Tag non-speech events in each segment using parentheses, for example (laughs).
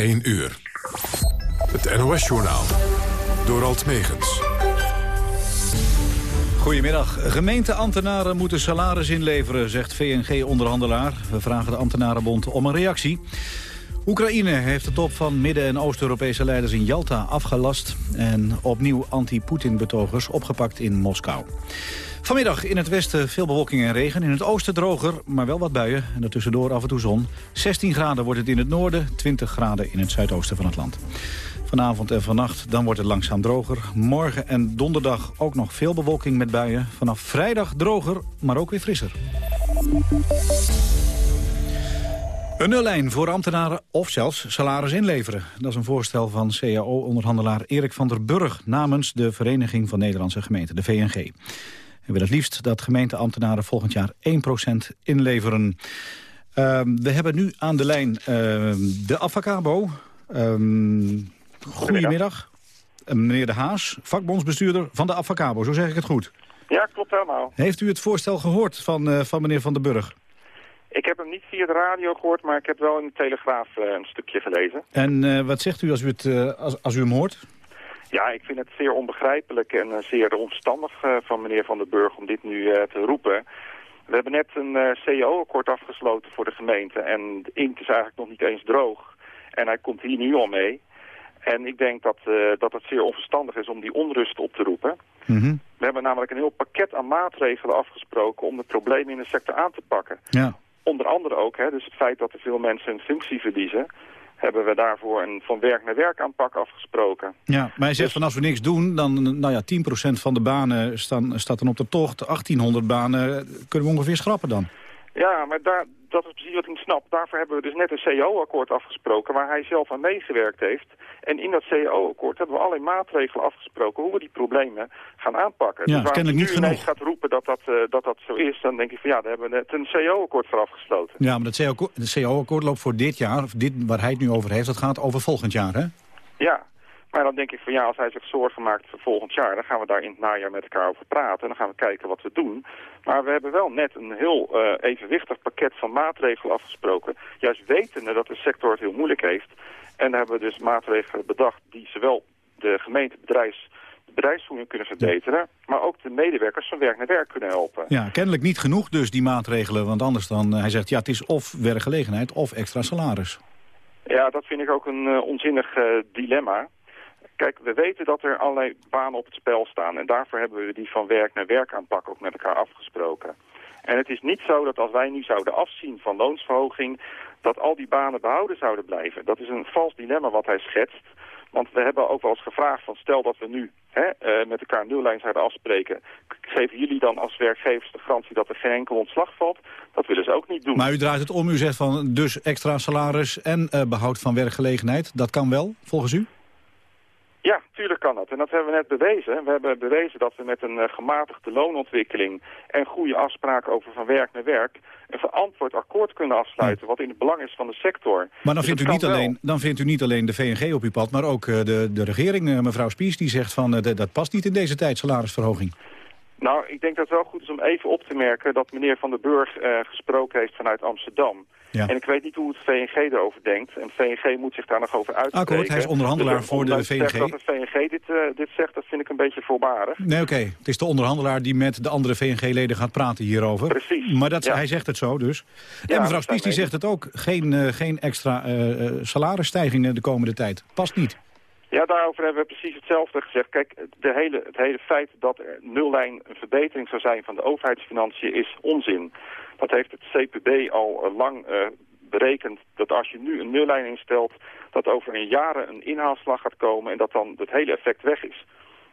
1 uur. Het NOS-journaal. Door Alt Megens. Goedemiddag. Gemeenteambtenaren moeten salaris inleveren, zegt VNG-onderhandelaar. We vragen de ambtenarenbond om een reactie. Oekraïne heeft de top van Midden- en Oost-Europese leiders in Jalta afgelast... en opnieuw anti-Poetin-betogers opgepakt in Moskou. Vanmiddag in het westen veel bewolking en regen. In het oosten droger, maar wel wat buien. En daartussendoor af en toe zon. 16 graden wordt het in het noorden, 20 graden in het zuidoosten van het land. Vanavond en vannacht dan wordt het langzaam droger. Morgen en donderdag ook nog veel bewolking met buien. Vanaf vrijdag droger, maar ook weer frisser. Een nullijn voor ambtenaren of zelfs salaris inleveren. Dat is een voorstel van CAO-onderhandelaar Erik van der Burg... namens de Vereniging van Nederlandse Gemeenten, de VNG. Hij wil het liefst dat gemeenteambtenaren volgend jaar 1% inleveren. Uh, we hebben nu aan de lijn uh, de Avacabo. Uh, goedemiddag. Uh, meneer De Haas, vakbondsbestuurder van de Avacabo. Zo zeg ik het goed. Ja, klopt helemaal. Heeft u het voorstel gehoord van, uh, van meneer Van der Burg? Ik heb hem niet via de radio gehoord, maar ik heb wel in de Telegraaf uh, een stukje gelezen. En wat zegt u als u, het, als, als u hem hoort? Ja, ik vind het zeer onbegrijpelijk en zeer onverstandig van meneer Van den Burg om dit nu te roepen. We hebben net een CEO-akkoord afgesloten voor de gemeente en de inkt is eigenlijk nog niet eens droog. En hij komt hier nu al mee. En ik denk dat, dat het zeer onverstandig is om die onrust op te roepen. Mm -hmm. We hebben namelijk een heel pakket aan maatregelen afgesproken om de problemen in de sector aan te pakken. Ja onder andere ook, hè, dus het feit dat er veel mensen hun functie verliezen... hebben we daarvoor een van werk naar werk aanpak afgesproken. Ja, maar hij zegt dus... van als we niks doen, dan nou ja, 10% van de banen staan, staat dan op de tocht. 1800 banen kunnen we ongeveer schrappen dan. Ja, maar daar, dat is precies wat ik niet snap. Daarvoor hebben we dus net een CEO-akkoord afgesproken waar hij zelf aan meegewerkt heeft. En in dat CEO-akkoord hebben we allerlei maatregelen afgesproken hoe we die problemen gaan aanpakken. Ja, dus waar kennelijk niet genoeg. gaat roepen dat dat, uh, dat dat zo is, dan denk ik van ja, daar hebben we net een CEO-akkoord voor afgesloten. Ja, maar het CEO-akkoord loopt voor dit jaar, of dit waar hij het nu over heeft, dat gaat over volgend jaar, hè? Ja, maar dan denk ik van ja, als hij zich zorgen maakt voor volgend jaar... dan gaan we daar in het najaar met elkaar over praten. En dan gaan we kijken wat we doen. Maar we hebben wel net een heel uh, evenwichtig pakket van maatregelen afgesproken. Juist wetende dat de sector het heel moeilijk heeft. En daar hebben we dus maatregelen bedacht die zowel de gemeente bedrijfs, bedrijfsvoering kunnen verbeteren... Ja. maar ook de medewerkers van werk naar werk kunnen helpen. Ja, kennelijk niet genoeg dus die maatregelen. Want anders dan, uh, hij zegt ja, het is of werkgelegenheid of extra salaris. Ja, dat vind ik ook een uh, onzinnig dilemma. Kijk, we weten dat er allerlei banen op het spel staan. En daarvoor hebben we die van werk naar werk aanpak ook met elkaar afgesproken. En het is niet zo dat als wij nu zouden afzien van loonsverhoging... dat al die banen behouden zouden blijven. Dat is een vals dilemma wat hij schetst. Want we hebben ook wel eens gevraagd van stel dat we nu hè, uh, met elkaar een nullijn zouden afspreken. Geven jullie dan als werkgevers de garantie dat er geen enkel ontslag valt? Dat willen ze ook niet doen. Maar u draait het om, u zegt van dus extra salaris en uh, behoud van werkgelegenheid. Dat kan wel, volgens u? Ja, tuurlijk kan dat. En dat hebben we net bewezen. We hebben bewezen dat we met een uh, gematigde loonontwikkeling en goede afspraken over van werk naar werk een verantwoord akkoord kunnen afsluiten, wat in het belang is van de sector. Maar dan, dus vindt, u niet alleen, dan vindt u niet alleen de VNG op uw pad, maar ook uh, de, de regering, uh, mevrouw Spies, die zegt van dat past niet in deze tijd, salarisverhoging. Nou, ik denk dat het wel goed is om even op te merken dat meneer Van den Burg gesproken heeft vanuit Amsterdam. Ja. En ik weet niet hoe het VNG erover denkt. En VNG moet zich daar nog over uitspreken. Akkoord, hij is onderhandelaar dus voor de VNG. Dat de VNG dit, uh, dit zegt, dat vind ik een beetje voorbarig. Nee, oké. Okay. Het is de onderhandelaar die met de andere VNG-leden gaat praten hierover. Precies. Maar dat, ja. hij zegt het zo dus. Ja, en mevrouw Spies die zegt het ook. Geen, uh, geen extra uh, salarisstijgingen de komende tijd. Past niet. Ja, daarover hebben we precies hetzelfde gezegd. Kijk, de hele, het hele feit dat er nullijn een verbetering zou zijn van de overheidsfinanciën is onzin. Dat heeft het CPB al lang uh, berekend dat als je nu een nullijn instelt... dat over een jaren een inhaalslag gaat komen en dat dan het hele effect weg is.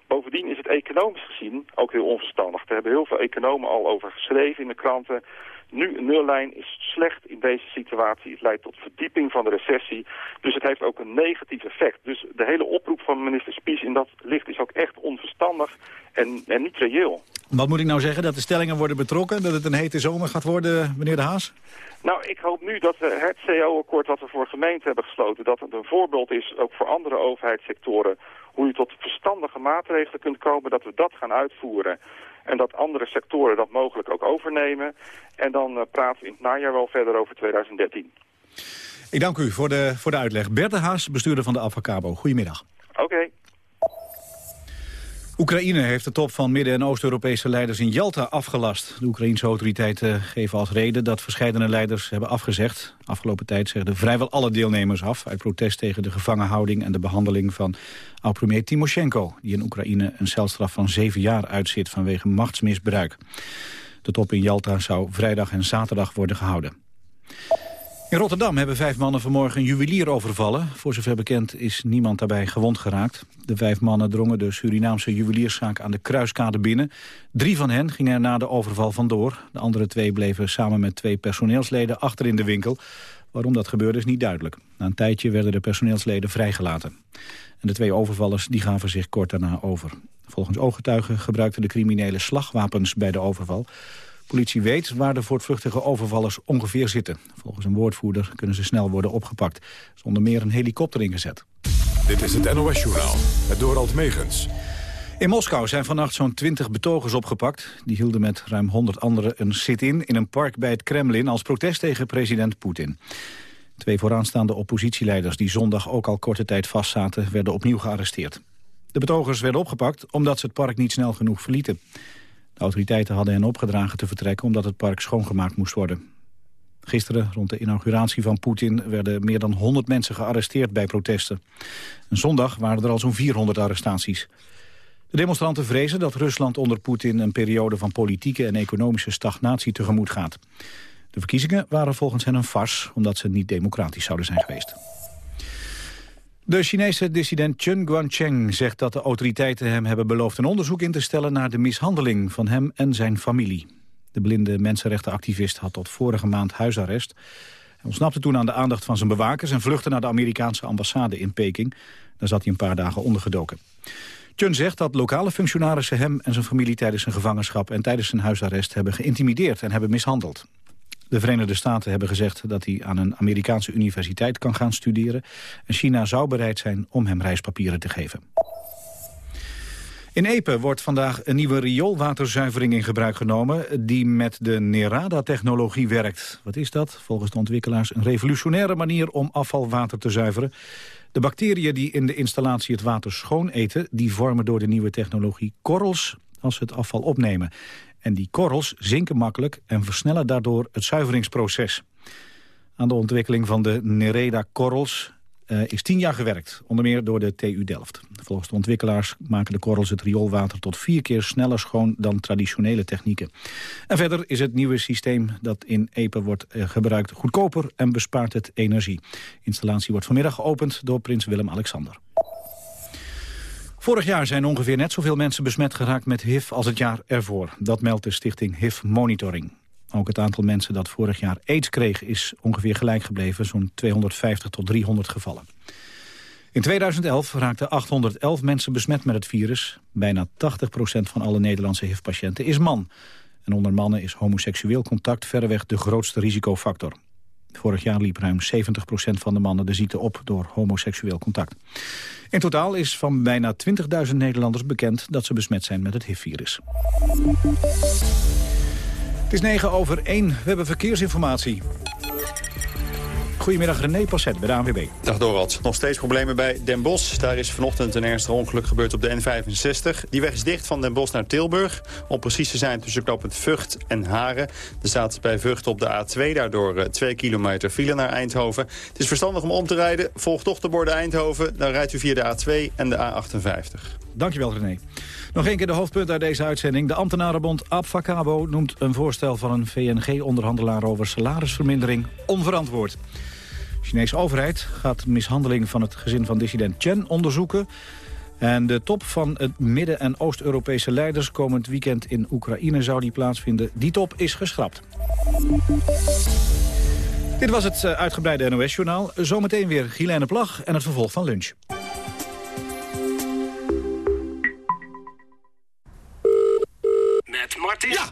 Bovendien is het economisch gezien ook heel onverstandig. Er hebben heel veel economen al over geschreven in de kranten. Nu een nullijn is slecht in deze situatie. Het leidt tot verdieping van de recessie. Dus het heeft ook een negatief effect. Dus de hele oproep van minister Spies in dat licht is ook echt onverstandig en, en niet reëel. Wat moet ik nou zeggen? Dat de stellingen worden betrokken? Dat het een hete zomer gaat worden, meneer De Haas? Nou, ik hoop nu dat we het CO-akkoord wat we voor gemeenten hebben gesloten... dat het een voorbeeld is, ook voor andere overheidssectoren... hoe je tot verstandige maatregelen kunt komen, dat we dat gaan uitvoeren. En dat andere sectoren dat mogelijk ook overnemen. En dan uh, praten we in het najaar wel verder over 2013. Ik dank u voor de, voor de uitleg. Bert de Haas, bestuurder van de Avacabo. Goedemiddag. Oké. Oekraïne heeft de top van Midden- en Oost-Europese leiders in Jalta afgelast. De Oekraïense autoriteiten geven als reden dat verschillende leiders hebben afgezegd. Afgelopen tijd zegden vrijwel alle deelnemers af... uit protest tegen de gevangenhouding en de behandeling van oud-premier Timoshenko... die in Oekraïne een celstraf van zeven jaar uitzit vanwege machtsmisbruik. De top in Jalta zou vrijdag en zaterdag worden gehouden. In Rotterdam hebben vijf mannen vanmorgen een juwelier overvallen. Voor zover bekend is niemand daarbij gewond geraakt. De vijf mannen drongen de Surinaamse juwelierszaak aan de Kruiskade binnen. Drie van hen gingen er na de overval vandoor. De andere twee bleven samen met twee personeelsleden achter in de winkel. Waarom dat gebeurde is niet duidelijk. Na een tijdje werden de personeelsleden vrijgelaten. En de twee overvallers die gaven zich kort daarna over. Volgens ooggetuigen gebruikten de criminelen slagwapens bij de overval. Politie weet waar de voortvluchtige overvallers ongeveer zitten. Volgens een woordvoerder kunnen ze snel worden opgepakt. Zonder meer een helikopter ingezet. Dit is het NOS-journaal, het Dorald Megens. In Moskou zijn vannacht zo'n 20 betogers opgepakt. Die hielden met ruim 100 anderen een sit-in in een park bij het Kremlin... als protest tegen president Poetin. Twee vooraanstaande oppositieleiders die zondag ook al korte tijd vastzaten... werden opnieuw gearresteerd. De betogers werden opgepakt omdat ze het park niet snel genoeg verlieten. De autoriteiten hadden hen opgedragen te vertrekken omdat het park schoongemaakt moest worden. Gisteren, rond de inauguratie van Poetin, werden meer dan 100 mensen gearresteerd bij protesten. En zondag waren er al zo'n 400 arrestaties. De demonstranten vrezen dat Rusland onder Poetin een periode van politieke en economische stagnatie tegemoet gaat. De verkiezingen waren volgens hen een fars, omdat ze niet democratisch zouden zijn geweest. De Chinese dissident Chen Guangcheng zegt dat de autoriteiten hem hebben beloofd een onderzoek in te stellen naar de mishandeling van hem en zijn familie. De blinde mensenrechtenactivist had tot vorige maand huisarrest. Hij ontsnapte toen aan de aandacht van zijn bewakers en vluchtte naar de Amerikaanse ambassade in Peking. Daar zat hij een paar dagen ondergedoken. Chun zegt dat lokale functionarissen hem en zijn familie tijdens zijn gevangenschap en tijdens zijn huisarrest hebben geïntimideerd en hebben mishandeld. De Verenigde Staten hebben gezegd dat hij aan een Amerikaanse universiteit kan gaan studeren. En China zou bereid zijn om hem reispapieren te geven. In Epe wordt vandaag een nieuwe rioolwaterzuivering in gebruik genomen... die met de Nerada-technologie werkt. Wat is dat? Volgens de ontwikkelaars een revolutionaire manier om afvalwater te zuiveren. De bacteriën die in de installatie het water schoon eten... die vormen door de nieuwe technologie korrels als ze het afval opnemen. En die korrels zinken makkelijk en versnellen daardoor het zuiveringsproces. Aan de ontwikkeling van de Nereda-korrels uh, is tien jaar gewerkt, onder meer door de TU Delft. Volgens de ontwikkelaars maken de korrels het rioolwater tot vier keer sneller schoon dan traditionele technieken. En verder is het nieuwe systeem dat in Epe wordt uh, gebruikt goedkoper en bespaart het energie. Installatie wordt vanmiddag geopend door prins Willem-Alexander. Vorig jaar zijn ongeveer net zoveel mensen besmet geraakt met HIV als het jaar ervoor. Dat meldt de stichting HIV Monitoring. Ook het aantal mensen dat vorig jaar aids kreeg is ongeveer gelijk gebleven, zo'n 250 tot 300 gevallen. In 2011 raakten 811 mensen besmet met het virus. Bijna 80% van alle Nederlandse HIV-patiënten is man. En onder mannen is homoseksueel contact verreweg de grootste risicofactor. Vorig jaar liep ruim 70% van de mannen de ziekte op door homoseksueel contact. In totaal is van bijna 20.000 Nederlanders bekend dat ze besmet zijn met het HIV-virus. Het is 9 over 1. We hebben verkeersinformatie. Goedemiddag, René Passet bij de ANWB. Dag Dorald. Nog steeds problemen bij Den Bosch. Daar is vanochtend een ernstig ongeluk gebeurd op de N65. Die weg is dicht van Den Bosch naar Tilburg. Om precies te zijn tussen knooppunt Vught en Haren. Er staat bij Vught op de A2 daardoor 2 kilometer file naar Eindhoven. Het is verstandig om om te rijden. Volg toch de borden Eindhoven. Dan rijdt u via de A2 en de A58. Dankjewel, René. Nog één keer de hoofdpunt uit deze uitzending. De ambtenarenbond Abfacabo noemt een voorstel van een VNG-onderhandelaar over salarisvermindering onverantwoord. De Chinese overheid gaat de mishandeling van het gezin van dissident Chen onderzoeken. En de top van het Midden- en Oost-Europese leiders komend weekend in Oekraïne zou die plaatsvinden. Die top is geschrapt. Dit was het eh, uitgebreide NOS-journaal. Zometeen weer Guylaine Plag en het vervolg van lunch.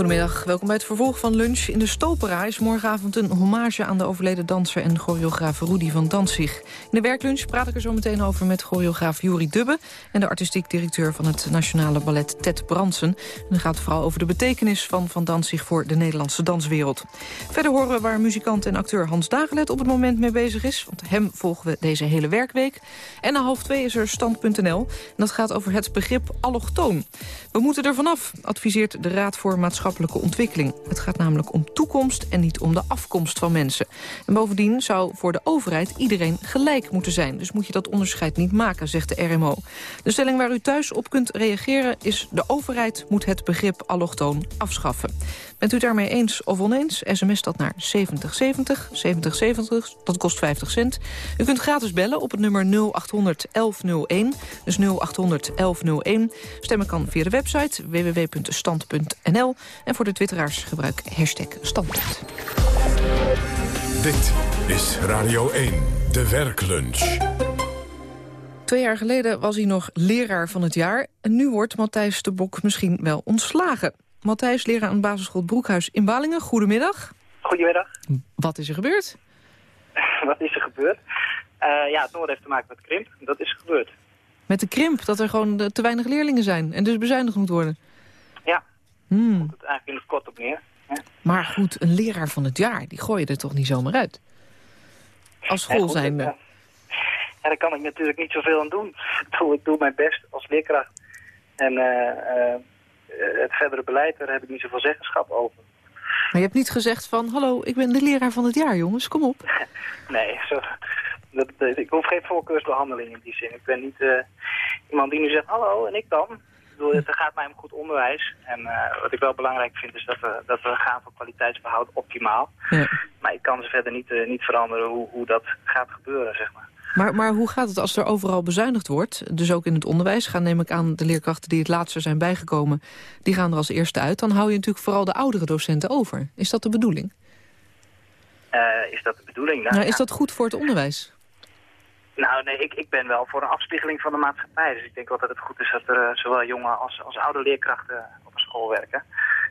Goedemiddag, welkom bij het vervolg van Lunch. In de Stopera is morgenavond een hommage aan de overleden danser... en choreograaf Rudy van Danzig. In de werklunch praat ik er zo meteen over met choreograaf Juri Dubbe... en de artistiek directeur van het Nationale Ballet Ted Bransen. En dan gaat het vooral over de betekenis van Van Danzig... voor de Nederlandse danswereld. Verder horen we waar muzikant en acteur Hans Dagelet op het moment mee bezig is. Want hem volgen we deze hele werkweek. En na half twee is er stand.nl. En dat gaat over het begrip allochtoon. We moeten er vanaf, adviseert de Raad voor Ontwikkeling. Het gaat namelijk om toekomst en niet om de afkomst van mensen. En bovendien zou voor de overheid iedereen gelijk moeten zijn. Dus moet je dat onderscheid niet maken, zegt de RMO. De stelling waar u thuis op kunt reageren is... de overheid moet het begrip allochtoon afschaffen. Bent u daarmee eens of oneens? SMS dat naar 7070, 7070, dat kost 50 cent. U kunt gratis bellen op het nummer 0800 1101, dus 0800 1101. Stemmen kan via de website www.stand.nl. En voor de twitteraars gebruik hashtag standpunt. Dit is Radio 1, de werklunch. Twee jaar geleden was hij nog leraar van het jaar. En nu wordt Matthijs de Bok misschien wel ontslagen. Matthijs, leraar aan basisschool Broekhuis in Balingen. Goedemiddag. Goedemiddag. Wat is er gebeurd? (laughs) Wat is er gebeurd? Uh, ja, het Noord heeft te maken met krimp. Dat is gebeurd. Met de krimp? Dat er gewoon te weinig leerlingen zijn en dus bezuinigd moet worden? Ja. Hmm. Komt het eigenlijk in het kort op neer. Maar goed, een leraar van het jaar, die gooi je er toch niet zomaar uit? Als school zijnde. Ja, ja, daar kan ik natuurlijk niet zoveel aan doen. Ik doe, ik doe mijn best als leerkracht. En uh, eh, het verdere beleid, daar heb ik niet zoveel zeggenschap over. Maar je hebt niet gezegd van, hallo, ik ben de leraar van het jaar, jongens, kom op. (laughs) nee, zo, dat, ik hoef geen voorkeursbehandeling in die zin. Ik ben niet uh, iemand die nu zegt, hallo, en ik dan? Ik bedoel, het gaat mij om goed onderwijs. En uh, wat ik wel belangrijk vind is dat we, dat we gaan voor kwaliteitsbehoud optimaal. Ja. Maar ik kan ze verder niet, uh, niet veranderen hoe, hoe dat gaat gebeuren, zeg maar. Maar, maar hoe gaat het als er overal bezuinigd wordt? Dus ook in het onderwijs gaan neem ik aan de leerkrachten die het laatste zijn bijgekomen... die gaan er als eerste uit. Dan hou je natuurlijk vooral de oudere docenten over. Is dat de bedoeling? Uh, is dat de bedoeling? Nou, nou is dat goed voor het onderwijs? Nou, nee, ik, ik ben wel voor een afspiegeling van de maatschappij. Dus ik denk wel dat het goed is dat er uh, zowel jonge als, als oude leerkrachten op een school werken.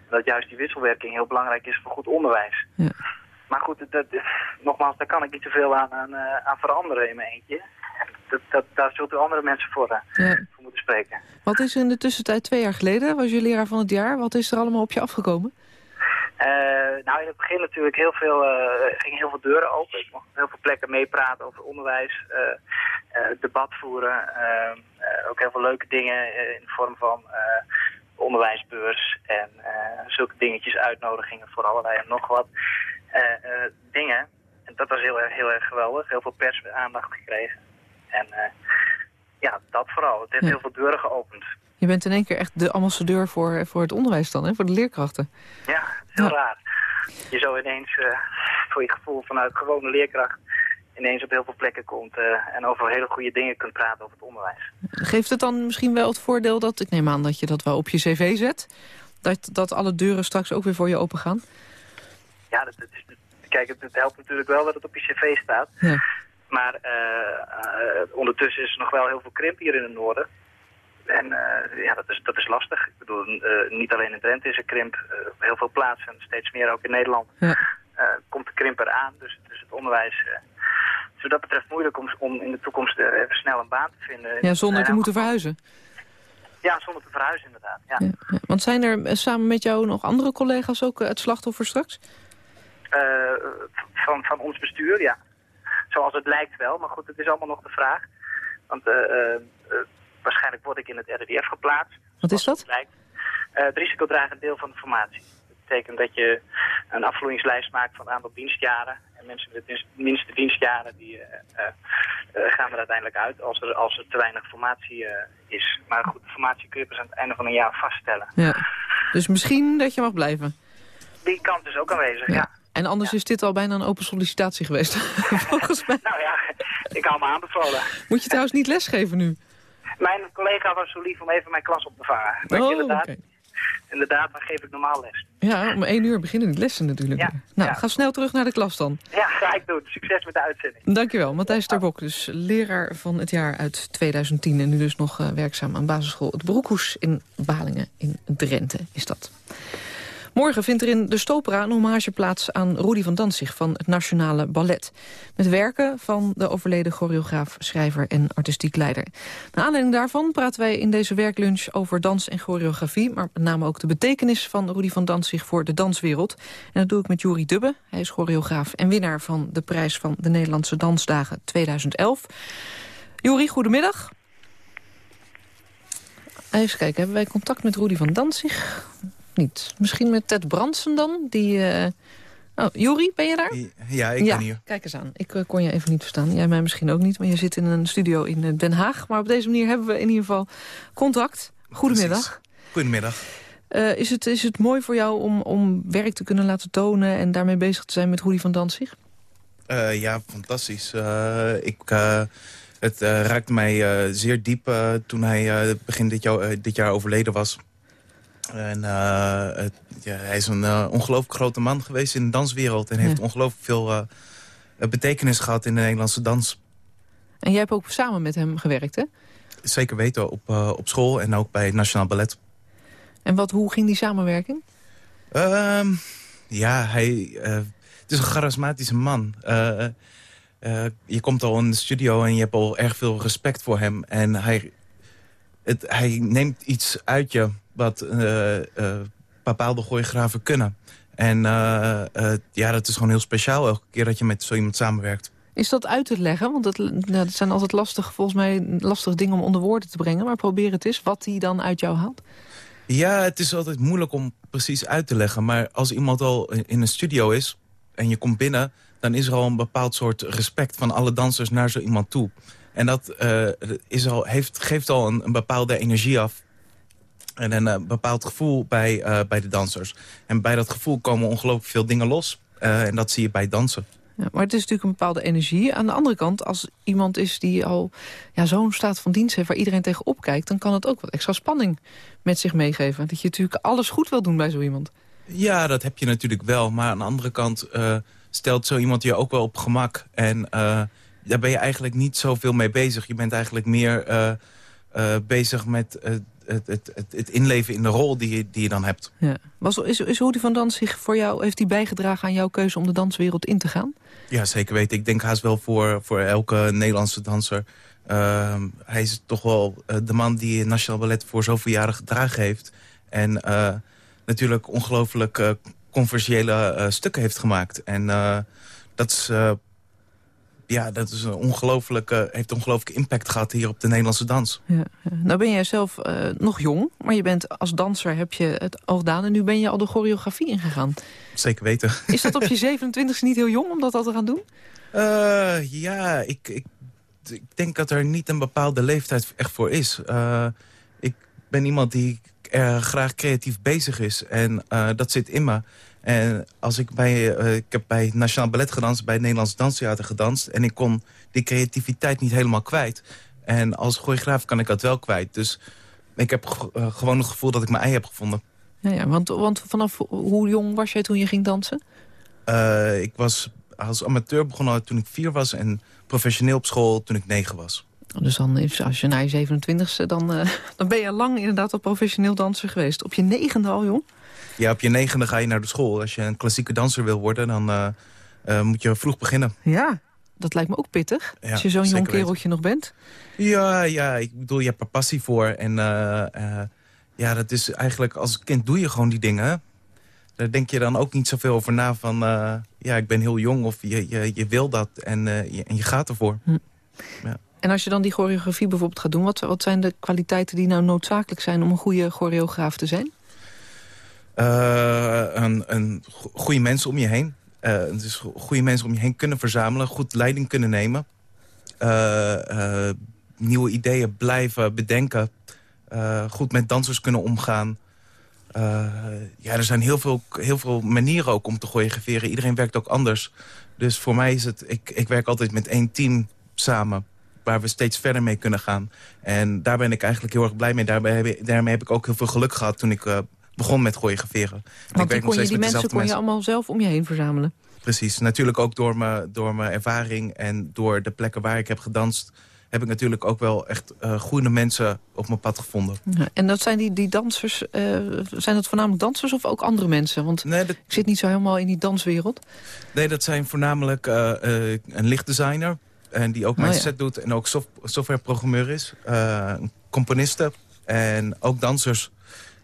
dat juist die wisselwerking heel belangrijk is voor goed onderwijs. Ja. Maar goed, dat, nogmaals, daar kan ik niet zoveel aan, aan, eh, aan veranderen in mijn eentje. Dat, dat, daar zult u andere mensen voor, uh, voor moeten spreken. Wat is in de tussentijd twee jaar geleden, was je leraar van het jaar? Wat is er allemaal op je afgekomen? Uh, nou, in het begin natuurlijk heel veel, uh, gingen heel veel deuren open. Ik mocht op heel veel plekken meepraten over onderwijs, debat voeren. ook heel veel leuke dingen in de vorm van onderwijsbeurs en zulke dingetjes, uitnodigingen voor allerlei en nog wat. Eh, eh, dingen. En dat was heel erg, heel erg geweldig. Heel veel persaandacht gekregen. En eh, ja, dat vooral. Het heeft heel veel deuren geopend. Je bent in één keer echt de ambassadeur voor, voor het onderwijs dan, hè? voor de leerkrachten. Ja, heel raar. Je zo ineens uh, voor je gevoel vanuit gewone leerkracht ineens op heel veel plekken komt uh, en over hele goede dingen kunt praten over het onderwijs. Geeft het dan misschien wel het voordeel dat, ik neem aan dat je dat wel op je cv zet, dat, dat alle deuren straks ook weer voor je open gaan? Ja, dat, is, kijk, het, helpt natuurlijk wel dat het op je cv staat. Ja. Maar uh, ondertussen is er nog wel heel veel krimp hier in het noorden. En uh, ja, dat is, dat is lastig. Ik bedoel, niet alleen in Drenthe is er krimp. op heel veel plaatsen, steeds meer ook in Nederland, ja. komt de krimp eraan. Dus, dus het onderwijs is wat dat betreft moeilijk om, om in de toekomst even snel een baan te vinden. Ja, zonder te moeten verhuizen. Ja, zonder te verhuizen inderdaad. Ja. ja. Want zijn er samen met jou nog andere collega's ook het slachtoffer straks? Eh, van, van ons bestuur, ja. Zoals het lijkt wel, maar goed, het is allemaal nog de vraag. Want eh, eh, waarschijnlijk word ik in het RDF geplaatst. Wat is dat? Het, het risicodragend deel van de formatie. Dat betekent dat je een afvloeingslijst maakt van een aantal dienstjaren. En mensen met de minste dienstjaren die, uh, uh, gaan er uiteindelijk uit als er, als er te weinig formatie is. Maar goed, de formatie kun je pas aan het einde van een jaar vaststellen. Ja. Dus misschien dat je mag blijven? Die kant is ook aanwezig, ja. En anders is dit al bijna een open sollicitatie geweest, (laughs) volgens mij. Nou ja, ik hou me aanbevolen. Moet je trouwens niet lesgeven nu? Mijn collega was zo lief om even mijn klas op te varen. Maar Oh, inderdaad, inderdaad, dan geef ik normaal les. Ja, om één uur beginnen de lessen natuurlijk. Ja, Nou, ja. ga snel terug naar de klas dan. Ja, ga ik doen. Succes met de uitzending. Dankjewel, Matthijs Terbok, dus leraar van het jaar uit 2010... en nu dus nog eh, werkzaam aan basisschool Het Broekhoes in Balingen in Drenthe is dat. Morgen vindt er in de Stopera een hommage plaats aan Rudy van Danzig van het Nationale Ballet. Met werken van de overleden choreograaf, schrijver en artistiek leider. Naar aanleiding daarvan praten wij in deze werklunch over dans en choreografie... maar met name ook de betekenis van Rudy van Danzig voor de danswereld. En dat doe ik met Juri Dubbe. Hij is choreograaf en winnaar van de prijs van de Nederlandse Dansdagen 2011. Juri, goedemiddag. Even kijken, hebben wij contact met Rudy van Danzig? Niet. Misschien met Ted Brandsen dan? Die, eh, Oh, Juri, ben je daar? Ja, ik ja, ben hier. kijk eens aan. Ik eh, kon je even niet verstaan. Jij mij misschien ook niet, maar je zit in een studio in eh, Den Haag. Maar op deze manier hebben we in ieder geval contact. Goedemiddag. Goedemiddag. Is, het, is het mooi voor jou om, om werk te kunnen laten tonen... en daarmee bezig te zijn met Rudy van Danzig? Eh, ja, fantastisch. Ik, het eh, raakte mij zeer diep toen hij begin dit jaar overleden was. En eh, het- ja, hij is een eh, ongelooflijk grote man geweest in de danswereld... en heeft ongelooflijk veel eh, betekenis gehad in de Nederlandse dans. En jij hebt ook samen met hem gewerkt, hè? Zeker weten op, op school en ook bij het Nationaal Ballet. En wat, hoe ging die samenwerking? Ehm, ja, hij het is een charismatische man. Je komt al in de studio en je hebt al erg veel respect voor hem. En hij, het, hij neemt iets uit je wat eh, eh, bepaalde choreografen kunnen. En eh, ja, dat is gewoon heel speciaal elke keer dat je met zo iemand samenwerkt. Is dat uit te leggen? Want dat, nou, dat zijn altijd lastig, volgens mij lastige dingen om onder woorden te brengen. Maar probeer het eens, wat hij dan uit jou haalt. Ja, het is altijd moeilijk om precies uit te leggen. Maar als iemand al in een studio is en je komt binnen... dan is er al een bepaald soort respect van alle dansers naar zo iemand toe. En dat is al, heeft, geeft al een, een bepaalde energie af. En een eh, bepaald gevoel bij, eh, bij de dansers. En bij dat gevoel komen ongelooflijk veel dingen los. Eh, en dat zie je bij dansen. Ja, maar het is natuurlijk een bepaalde energie. Aan de andere kant, als iemand is die al ja, zo'n staat van dienst heeft... waar iedereen tegen opkijkt, dan kan het ook wat extra spanning met zich meegeven. Dat je natuurlijk alles goed wil doen bij zo iemand. Ja, dat heb je natuurlijk wel. Maar aan de andere kant stelt zo iemand je ook wel op gemak. En daar ben je eigenlijk niet zoveel mee bezig. Je bent eigenlijk meer bezig met het, het, het, het inleven in de rol die je, die je dan hebt. Ja. Was, is, is Rudy van Dans zich voor jou, heeft hij bijgedragen aan jouw keuze om de danswereld in te gaan? Ja, zeker weten. Ik denk haast wel voor, voor elke Nederlandse danser. Ehm, hij is toch wel eh, de man die het Nationaal Ballet voor zoveel jaren gedragen heeft. En eh, natuurlijk ongelooflijk eh, conversiële stukken heeft gemaakt. En dat is... ja, dat is een ongelooflijke, heeft een ongelooflijke impact gehad hier op de Nederlandse dans. Ja, ja. Nou ben jij zelf eh, nog jong, maar je bent als danser heb je het al gedaan... en nu ben je al de choreografie ingegaan. Zeker weten. Is dat op je 27e niet heel jong om dat al te gaan doen? Eh, ja, ik, ik, ik denk dat er niet een bepaalde leeftijd echt voor is. Eh, ik ben iemand die graag creatief bezig is. En dat zit in me. En als ik bij, eh, ik heb bij het Nationaal Ballet gedanst, bij het Nederlands Danstheater gedanst. En ik kon die creativiteit niet helemaal kwijt. En als choreograaf kan ik dat wel kwijt. Dus ik heb eh, gewoon het gevoel dat ik mijn ei heb gevonden. Ja, ja want, want vanaf hoe jong was jij toen je ging dansen? Eh, ik was als amateur begonnen toen ik vier was... en professioneel op school toen ik negen was. Dus dan is, als je na je 27e, dan, eh, (laughs) dan ben je lang inderdaad al professioneel danser geweest. Op je negende al, jong? Ja, op je negende ga je naar de school. Als je een klassieke danser wil worden, dan eh, eh, moet je vroeg beginnen. Ja, dat lijkt me ook pittig. Ja, als je zo'n jong weten. kereltje nog bent. Ja, ja, ik bedoel, je hebt er passie voor. En ja, dat is eigenlijk, als kind doe je gewoon die dingen. Daar denk je dan ook niet zoveel over na van... ja, ik ben heel jong of je, je, je wil dat en, je, en je gaat ervoor. En als je dan die choreografie bijvoorbeeld gaat doen... Wat, wat zijn de kwaliteiten die nou noodzakelijk zijn om een goede choreograaf te zijn? Eh, een, een go- goede mensen om je heen. Eh, dus go- goede mensen om je heen kunnen verzamelen. Goed leiding kunnen nemen. Eh, nieuwe ideeën blijven bedenken. Goed met dansers kunnen omgaan. ja, er zijn heel veel, heel veel manieren ook om te choreograferen. Iedereen werkt ook anders. Dus voor mij is het... Ik, ik werk altijd met één team samen waar we steeds verder mee kunnen gaan. En daar ben ik eigenlijk heel erg blij mee. Daarbij heb, daarmee heb ik ook heel veel geluk gehad toen ik uh, begon met choreograferen. Want ik kon je, die mensen kon je allemaal zelf om je heen verzamelen? Precies. Natuurlijk ook door mijn, door mijn ervaring en door de plekken waar ik heb gedanst heb ik natuurlijk ook wel echt uh, goede mensen op mijn pad gevonden. Ja, en dat zijn die, die dansers, uh, zijn dat voornamelijk dansers of ook andere mensen? Want nee, ik zit niet zo helemaal in die danswereld. Nee, dat zijn voornamelijk uh, een lichtdesigner, en die ook mijn oh, set doet en ook soft softwareprogrammeur is. Uh, componisten en ook dansers.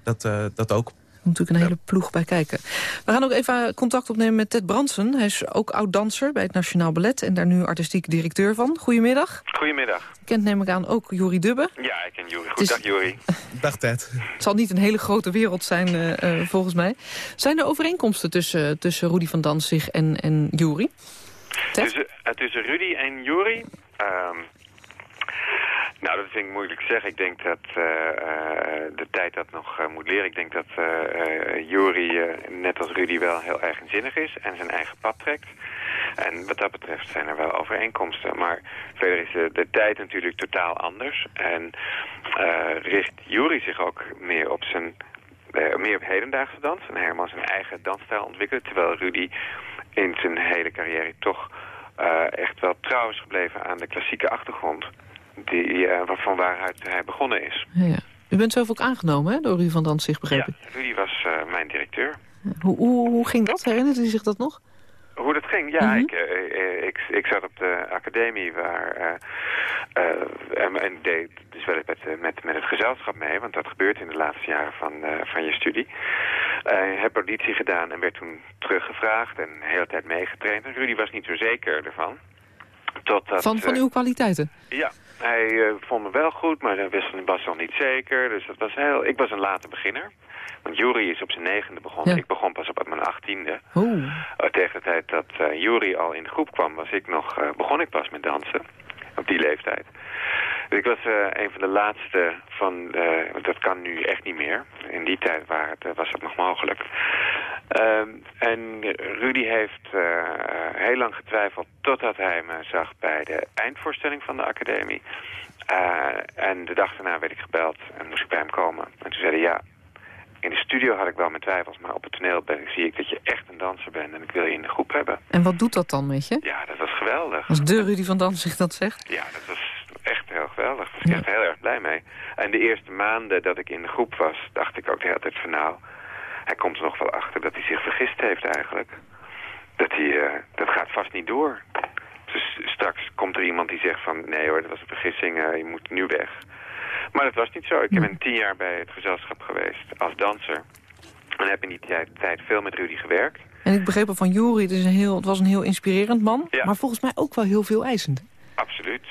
Dat, uh, dat ook. Er moet natuurlijk een hele ploeg bij kijken. We gaan ook even contact opnemen met Ted Bransen. Hij is ook oud-danser bij het Nationaal Ballet... en daar nu artistiek directeur van. Goedemiddag. Goedemiddag. Je kent neem ik aan ook Juri Dubbe. Ja, ik ken Juri. Goedendag, Juri. (laughs) Dag, Ted. Het zal niet een hele grote wereld zijn, uh, uh, volgens mij. Zijn er overeenkomsten tussen, tussen Rudy van Danzig en, en Juri? Tussen, tussen Rudy en Juri? Um, nou, dat vind ik moeilijk te zeggen. Ik denk dat uh, de tijd dat nog uh, moet leren. Ik denk dat uh, Juri, net als Rudy, wel heel eigenzinnig is en zijn eigen pad trekt. En wat dat betreft zijn er wel overeenkomsten. Maar verder is de, tijd natuurlijk totaal anders. En richt Juri zich ook meer op zijn meer op hedendaagse dans. En helemaal zijn eigen dansstijl ontwikkelen. Terwijl Rudy in zijn hele carrière toch uh, echt wel trouw is gebleven aan de klassieke achtergrond. Die, uh, van waaruit hij begonnen is. Ja, U bent zelf ook aangenomen hè, door Rudy van Dantzig, begrepen? Ja, Rudy was uh, mijn directeur. Hoe, hoe, hoe, ging dat? Herinnert u zich dat nog? Hoe dat ging? Ja, mm -hmm. ik, uh, ik, ik zat op de academie waar... Uh, uh, en, en deed dus wel met, met, met het gezelschap mee, want dat gebeurt in de laatste jaren van, van je studie. heb auditie gedaan en werd toen teruggevraagd en de hele tijd meegetraind. Rudy was niet zo zeker ervan. Totdat, van, van uw kwaliteiten? Ja, hij vond me wel goed, maar hij was nog niet zeker. Dus dat was heel, ik was een late beginner. Want Jury is op zijn negende begonnen. Ja. Ik begon pas op mijn achttiende. Uh, tegen de tijd dat uh, Jury al in de groep kwam, was ik nog, uh, begon ik pas met dansen. Op die leeftijd. Dus ik was een van de laatste van, dat kan nu echt niet meer. In die tijd waar het, was dat nog mogelijk. Ehm, en Rudy heeft heel lang getwijfeld totdat hij me zag bij de eindvoorstelling van de academie. en de dag daarna werd ik gebeld en moest ik bij hem komen. En toen zei hij, ja, in de studio had ik wel mijn twijfels, maar op het toneel ben, zie ik dat je echt een danser bent en ik wil je in de groep hebben. En wat doet dat dan met je? Ja, dat was geweldig. Als de Rudy van Dans zich dat zegt? Ja, dat was echt heel geweldig. Daar was ik ja. echt heel erg blij mee. En de eerste maanden dat ik in de groep was, dacht ik ook de hele tijd van nou, hij komt er nog wel achter dat hij zich vergist heeft eigenlijk. Dat, hij, uh, dat gaat vast niet door. Dus straks komt er iemand die zegt van nee hoor, dat was een vergissing, uh, je moet nu weg. Maar dat was niet zo. Ik ben tien jaar bij het gezelschap geweest als danser. En heb in die tijd veel met Rudy gewerkt. En ik begreep al van Juri, het, is een heel, het was een heel inspirerend man. Ja. Maar volgens mij ook wel heel veel eisend. Absoluut.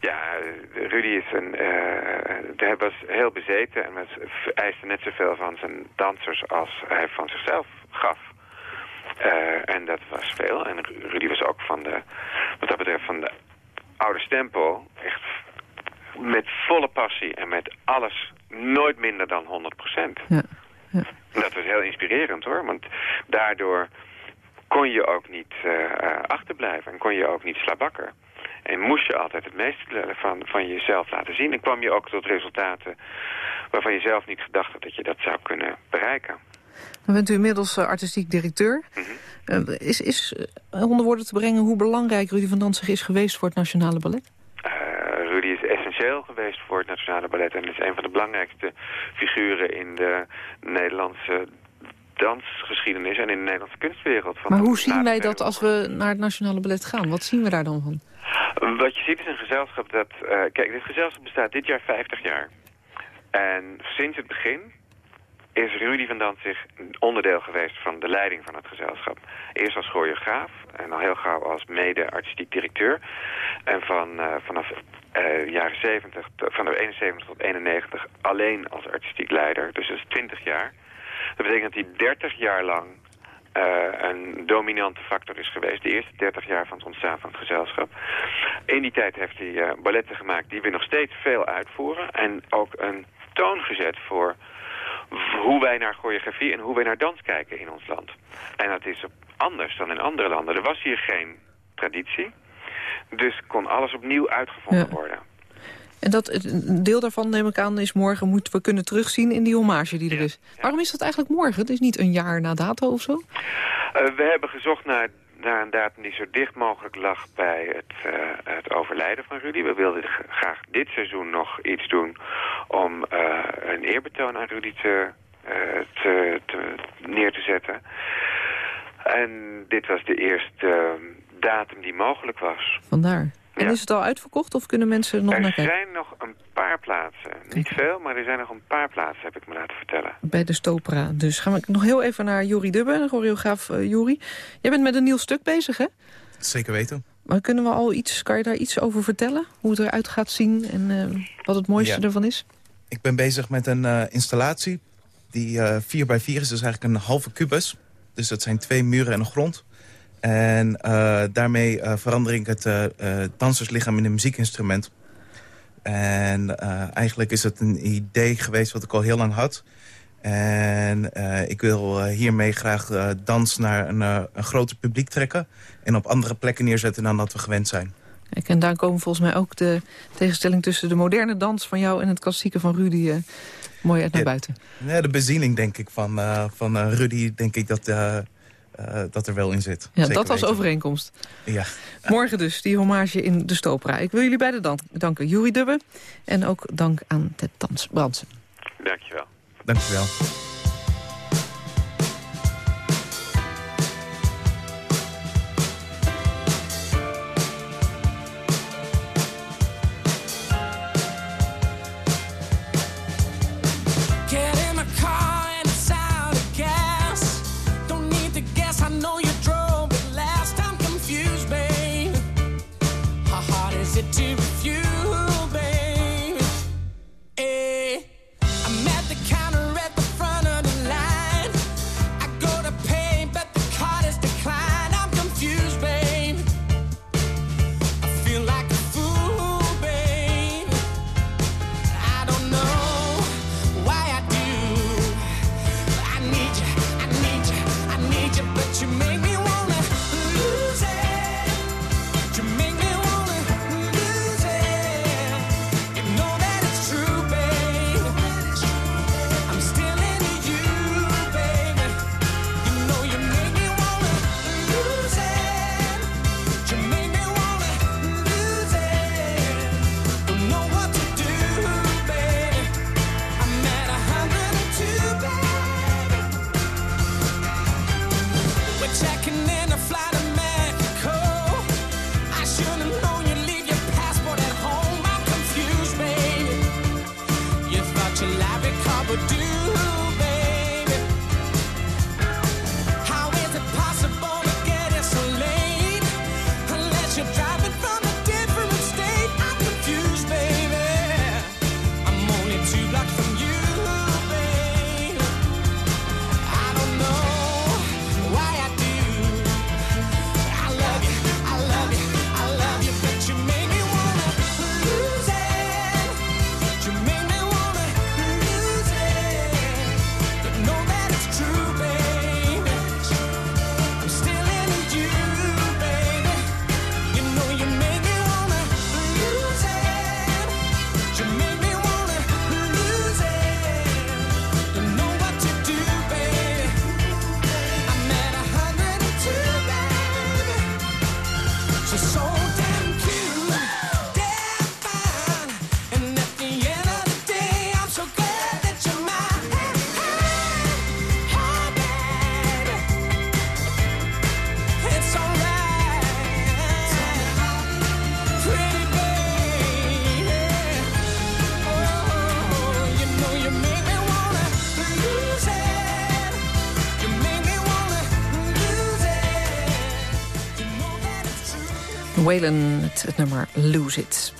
Ja, Rudy is een, uh, hij was heel bezeten en was, eiste net zoveel van zijn dansers als hij van zichzelf gaf. Uh, en dat was veel. En Rudy was ook van de, wat dat betreft, van de oude stempel echt met volle passie en met alles nooit minder dan 100 procent. Ja. ja. Dat was heel inspirerend hoor, want daardoor kon je ook niet uh, achterblijven en kon je ook niet slabakker. En moest je altijd het meeste van, van jezelf laten zien. En kwam je ook tot resultaten waarvan je zelf niet gedacht had dat je dat zou kunnen bereiken. Dan bent u inmiddels uh, artistiek directeur. Mm -hmm. uh, is, is onder woorden te brengen hoe belangrijk Rudy van Danzig is geweest voor het Nationale Ballet? Essentieel geweest voor het Nationale Ballet. En is een van de belangrijkste figuren in de Nederlandse dansgeschiedenis en in de Nederlandse kunstwereld. Van maar hoe zien wij dat als we naar het Nationale Ballet gaan? Wat zien we daar dan van? Wat je ziet is een gezelschap dat... Uh, kijk, dit gezelschap bestaat dit jaar 50 jaar. En sinds het begin is Rudy van Dantzig onderdeel geweest van de leiding van het gezelschap. Eerst als choreograaf en al heel gauw als mede-artistiek directeur. En van, uh, vanaf uh, jaren 70, van de 71 tot 91 alleen als artistiek leider. Dus dat is 20 jaar. Dat betekent dat hij 30 jaar lang uh, een dominante factor is geweest. De eerste 30 jaar van het ontstaan van het gezelschap. In die tijd heeft hij uh, balletten gemaakt die we nog steeds veel uitvoeren. En ook een toon gezet voor hoe wij naar choreografie en hoe wij naar dans kijken in ons land. En dat is anders dan in andere landen. Er was hier geen traditie, dus kon alles opnieuw uitgevonden worden. En dat, een deel daarvan, neem ik aan, is morgen moeten we kunnen terugzien in die hommage die er is. Waarom is dat eigenlijk morgen? Het is niet een jaar na dato of zo? Uh, we hebben gezocht naar naar een datum die zo dicht mogelijk lag bij het, uh, het overlijden van Rudy. We wilden graag dit seizoen nog iets doen om uh, een eerbetoon aan Rudy te, uh, te, te, neer te zetten. En dit was de eerste datum die mogelijk was. Vandaar. En is het al uitverkocht of kunnen mensen nog er naar kijken? Er zijn nog een paar plaatsen. Niet veel, maar er zijn nog een paar plaatsen, heb ik me laten vertellen. Bij de Stopera. Dus gaan we nog heel even naar Juri Dubbe, de choreograaf uh, Juri. Jij bent met een nieuw stuk bezig, hè? Zeker weten. Maar kunnen we al iets, kan je daar iets over vertellen? Hoe het eruit gaat zien en uh, wat het mooiste ervan is? Ik ben bezig met een uh, installatie die 4 bij 4 is. Dus eigenlijk een halve kubus. Dus dat zijn twee muren en een grond. En uh, daarmee uh, verander ik het uh, danserslichaam in een muziekinstrument. En eigenlijk is het een idee geweest wat ik al heel lang had. En ik wil hiermee graag dans naar een, een groter publiek trekken. En op andere plekken neerzetten dan dat we gewend zijn. Kijk, en daar komen volgens mij ook de tegenstelling tussen de moderne dans van jou en het klassieke van Rudy mooi uit naar ja, buiten. Ja, de bezieling denk ik van, van Rudy, denk ik dat uh, dat er wel in zit. Ja, dat als overeenkomst. Ja. Morgen dus, die hommage in de Stopera. Ik wil jullie beiden dan danken. Jury Dubbe en ook dank aan Ted Dans Brandsen. Dankjewel. Dankjewel. Het, nummer Lose It.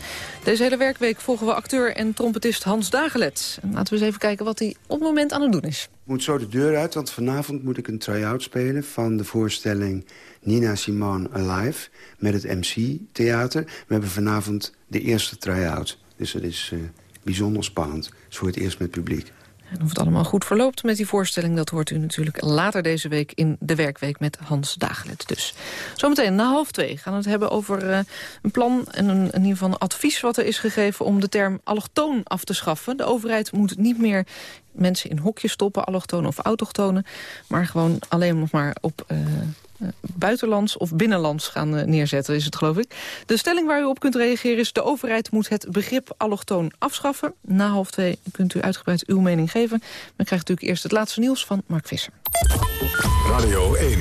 Deze hele werkweek volgen we acteur en trompetist Hans Dagelet. laten we eens even kijken wat hij op het moment aan het doen is. Ik moet zo de deur uit, want vanavond moet ik een try-out spelen... van de voorstelling Nina Simone Alive met het MC-theater. We hebben vanavond de eerste try-out. Dus dat is uh, bijzonder spannend. Het is voor het eerst met publiek. En of het allemaal goed verloopt met die voorstelling... dat hoort u natuurlijk later deze week in de werkweek met Hans Dagelet dus. Zometeen na half twee gaan we het hebben over uh, een plan... en een, in ieder geval een advies wat er is gegeven om de term allochtoon af te schaffen. De overheid moet niet meer mensen in hokjes stoppen, allochtonen of autochtonen... maar gewoon alleen nog maar op... Eh, buitenlands of binnenlands gaan eh, neerzetten, is het geloof ik. De stelling waar u op kunt reageren is... de overheid moet het begrip allochtoon afschaffen. Na half twee kunt u uitgebreid uw mening geven. Dan krijgt natuurlijk eerst het laatste nieuws van Mark Visser. Radio 1,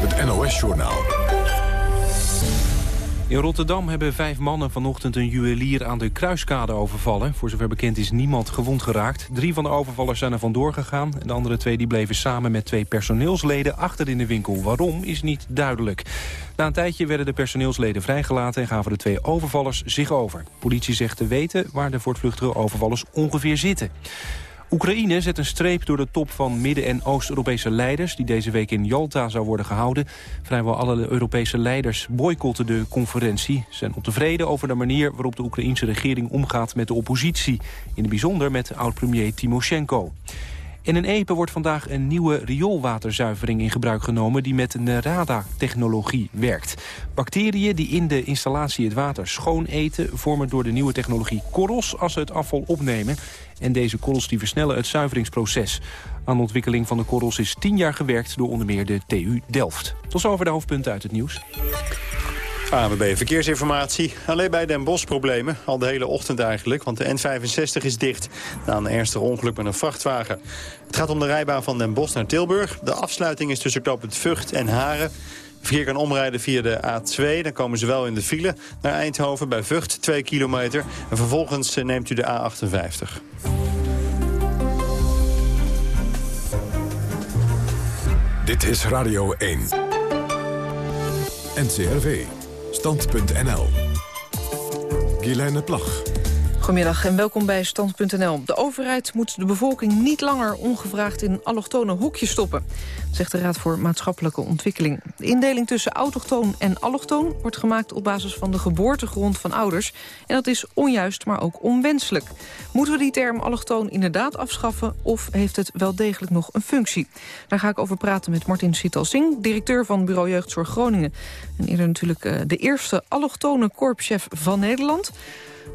het NOS-journaal. In Rotterdam hebben vijf mannen vanochtend een juwelier aan de Kruiskade overvallen. Voor zover bekend is niemand gewond geraakt. Drie van de overvallers zijn er vandoor gegaan. En de andere twee die bleven samen met twee personeelsleden achter in de winkel. Waarom is niet duidelijk. Na een tijdje werden de personeelsleden vrijgelaten... en gaven de twee overvallers zich over. Politie zegt te weten waar de voortvluchtige overvallers ongeveer zitten. Oekraïne zet een streep door de top van Midden- en Oost-Europese leiders... die deze week in Jalta zou worden gehouden. Vrijwel alle Europese leiders boycotten de conferentie. Ze zijn ontevreden over de manier waarop de Oekraïnse regering omgaat met de oppositie. In het bijzonder met oud-premier Timoshenko. In een Epe wordt vandaag een nieuwe rioolwaterzuivering in gebruik genomen... die met Nerada-technologie werkt. Bacteriën die in de installatie het water schoon eten... vormen door de nieuwe technologie korrels als ze het afval opnemen. En deze korrels die versnellen het zuiveringsproces. Aan de ontwikkeling van de korrels is tien jaar gewerkt door onder meer de TU Delft. Tot zover de hoofdpunten uit het nieuws. ANWB Verkeersinformatie. Alleen bij Den Bosch problemen. Al de hele ochtend eigenlijk, want de N65 is dicht. Na een ernstig ongeluk met een vrachtwagen. Het gaat om de rijbaan van Den Bosch naar Tilburg. De afsluiting is tussen knooppunt Vught en Haren. Verkeer kan omrijden via de A2. Dan komen ze wel in de file naar Eindhoven bij Vught, 2 kilometer. En vervolgens eh, neemt u de A58. Dit is Radio 1. NCRV. Stand.nl. Guilaine Plag. Goedemiddag en welkom bij Stand.nl. De overheid moet de bevolking niet langer ongevraagd in allochtone hoekjes stoppen, zegt de Raad voor Maatschappelijke Ontwikkeling. De indeling tussen autochtoon en allochtoon wordt gemaakt op basis van de geboortegrond van ouders. En dat is onjuist, maar ook onwenselijk. Moeten we die term allochtoon inderdaad afschaffen of heeft het wel degelijk nog een functie? Daar ga ik over praten met Martin Sital Singh, directeur van Bureau Jeugdzorg Groningen. En eerder natuurlijk eh, de eerste allochtone korpschef van Nederland.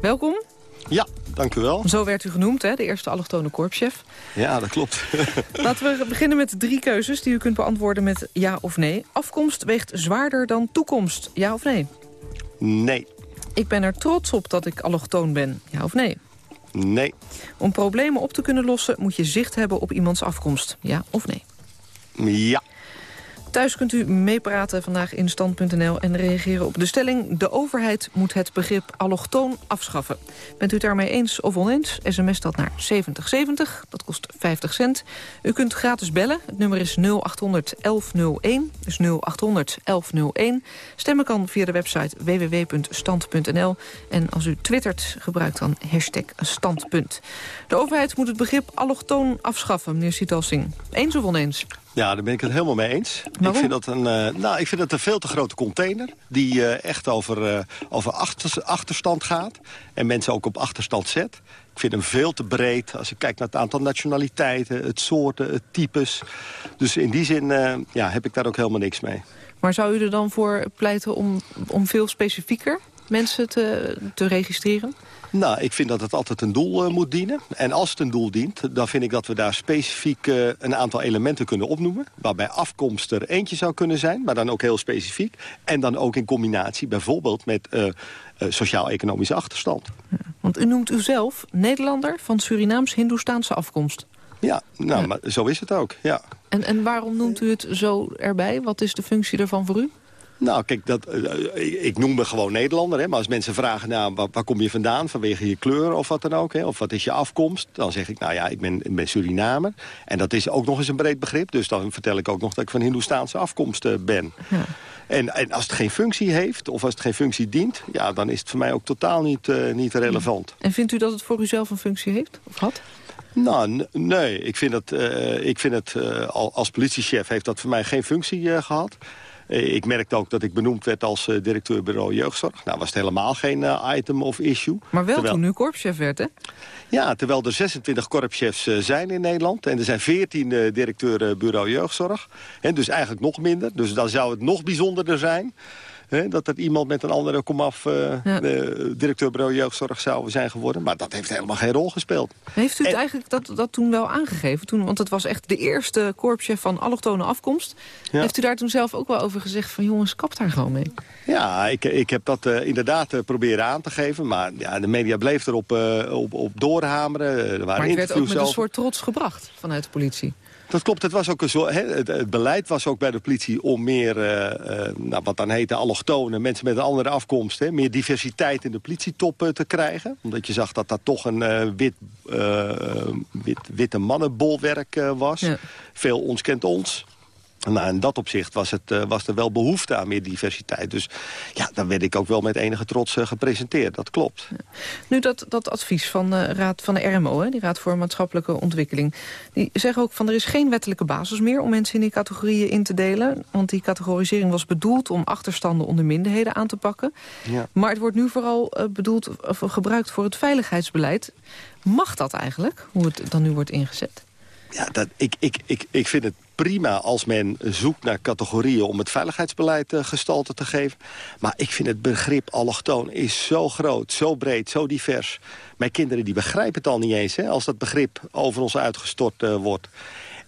Welkom. Ja, dank u wel. Zo werd u genoemd, hè, de eerste allochtone korpschef. Ja, dat klopt. (laughs) Laten we beginnen met drie keuzes die u kunt beantwoorden met ja of nee. Afkomst weegt zwaarder dan toekomst, ja of nee? Nee. Ik ben er trots op dat ik allochtoon ben, ja of nee? Nee. Om problemen op te kunnen lossen moet je zicht hebben op iemands afkomst, ja of nee? Ja. Thuis kunt u meepraten vandaag in stand.nl en reageren op de stelling... de overheid moet het begrip allochtoon afschaffen. Bent u het daarmee eens of oneens? SMS dat naar 7070, dat kost 50 cent. U kunt gratis bellen, het nummer is 0800 1101, dus 0800 1101. Stemmen kan via de website www.stand.nl. En als u twittert, gebruik dan hashtag standpunt. De overheid moet het begrip allochtoon afschaffen, meneer Sitalsing. Eens of oneens? Ja, daar ben ik het helemaal mee eens. Ik vind, dat een, uh, nou, ik vind dat een veel te grote container... die uh, echt over, uh, over achter, achterstand gaat. En mensen ook op achterstand zet. Ik vind hem veel te breed als ik kijk naar het aantal nationaliteiten... het soorten, het types. Dus in die zin ja, heb ik daar ook helemaal niks mee. Maar zou u er dan voor pleiten om, om veel specifieker mensen te, te registreren? Nou, ik vind dat het altijd een doel uh, moet dienen. En als het een doel dient, dan vind ik dat we daar specifiek uh, een aantal elementen kunnen opnoemen. Waarbij afkomst er eentje zou kunnen zijn, maar dan ook heel specifiek. En dan ook in combinatie bijvoorbeeld met uh, sociaal-economische achterstand. Ja, want u noemt uzelf Nederlander van Surinaams-Hindoestaanse afkomst. Ja, nou, ja. maar zo is het ook, ja. En, en waarom noemt u het zo erbij? Wat is de functie ervan voor u? Nou, kijk, dat, uh, ik noem me gewoon Nederlander. Hè, maar als mensen vragen, nou, waar, waar, kom je vandaan? Vanwege je kleur of wat dan ook? Hè, of wat is je afkomst? Dan zeg ik, nou ja, ik ben, ik ben Surinamer. En dat is ook nog eens een breed begrip. Dus dan vertel ik ook nog dat ik van Hindoestaanse afkomst uh, ben. Ja. En, en als het geen functie heeft, of als het geen functie dient... ja, dan is het voor mij ook totaal niet, uh, niet relevant. En vindt u dat het voor uzelf een functie heeft, of had? Nou, nee. Ik vind het, ik vind het als politiechef heeft dat voor mij geen functie gehad. Ik merkte ook dat ik benoemd werd als directeur bureau jeugdzorg. Nou was het helemaal geen item of issue. Maar wel toen u korpschef werd, hè? Ja, terwijl er 26 korpschefs zijn in Nederland. En er zijn 14 directeuren bureau jeugdzorg. En dus eigenlijk nog minder. Dus dan zou het nog bijzonderder zijn dat er iemand met een andere komaf uh, ja. directeur bureau jeugdzorg zou zijn geworden. Maar dat heeft helemaal geen rol gespeeld. Heeft u het eigenlijk dat, dat toen wel aangegeven? Toen, want het was echt de eerste korpschef van allochtone afkomst. Heeft u daar toen zelf ook wel over gezegd van jongens, kap daar gewoon mee? Ja, ik, ik heb dat uh, inderdaad uh, proberen aan te geven. Maar ja, de media bleef erop op, op doorhameren. Er waren maar het werd ook met een soort trots gebracht vanuit de politie. Dat klopt. Het, was ook een zo, het, beleid was ook bij de politie om meer, uh, nou, wat dan heette, allochtonen, mensen met een andere afkomst, meer diversiteit in de politietop uh, te krijgen. Omdat je zag dat dat toch een uh, wit, wit, witte mannenbolwerk was. Veel ons kent ons. Nou, in dat opzicht was, het, uh, was er wel behoefte aan meer diversiteit. Dus ja, dan werd ik ook wel met enige trots uh, gepresenteerd. Dat klopt. Nu dat, dat advies van de Raad van de RMO, hè, die Raad voor Maatschappelijke Ontwikkeling... die zeggen ook van er is geen wettelijke basis meer om mensen in die categorieën in te delen. Want die categorisering was bedoeld om achterstanden onder minderheden aan te pakken. Ja. Maar het wordt nu vooral uh, bedoeld, of gebruikt voor het veiligheidsbeleid. Mag dat eigenlijk, hoe het dan nu wordt ingezet? Ja, dat, ik, ik, ik, ik vind het prima als men zoekt naar categorieën om het veiligheidsbeleid uh, gestalte te geven. Maar ik vind het begrip allochtoon is zo groot, zo breed, zo divers. Mijn kinderen die begrijpen het al niet eens hè, als dat begrip over ons uitgestort uh, wordt.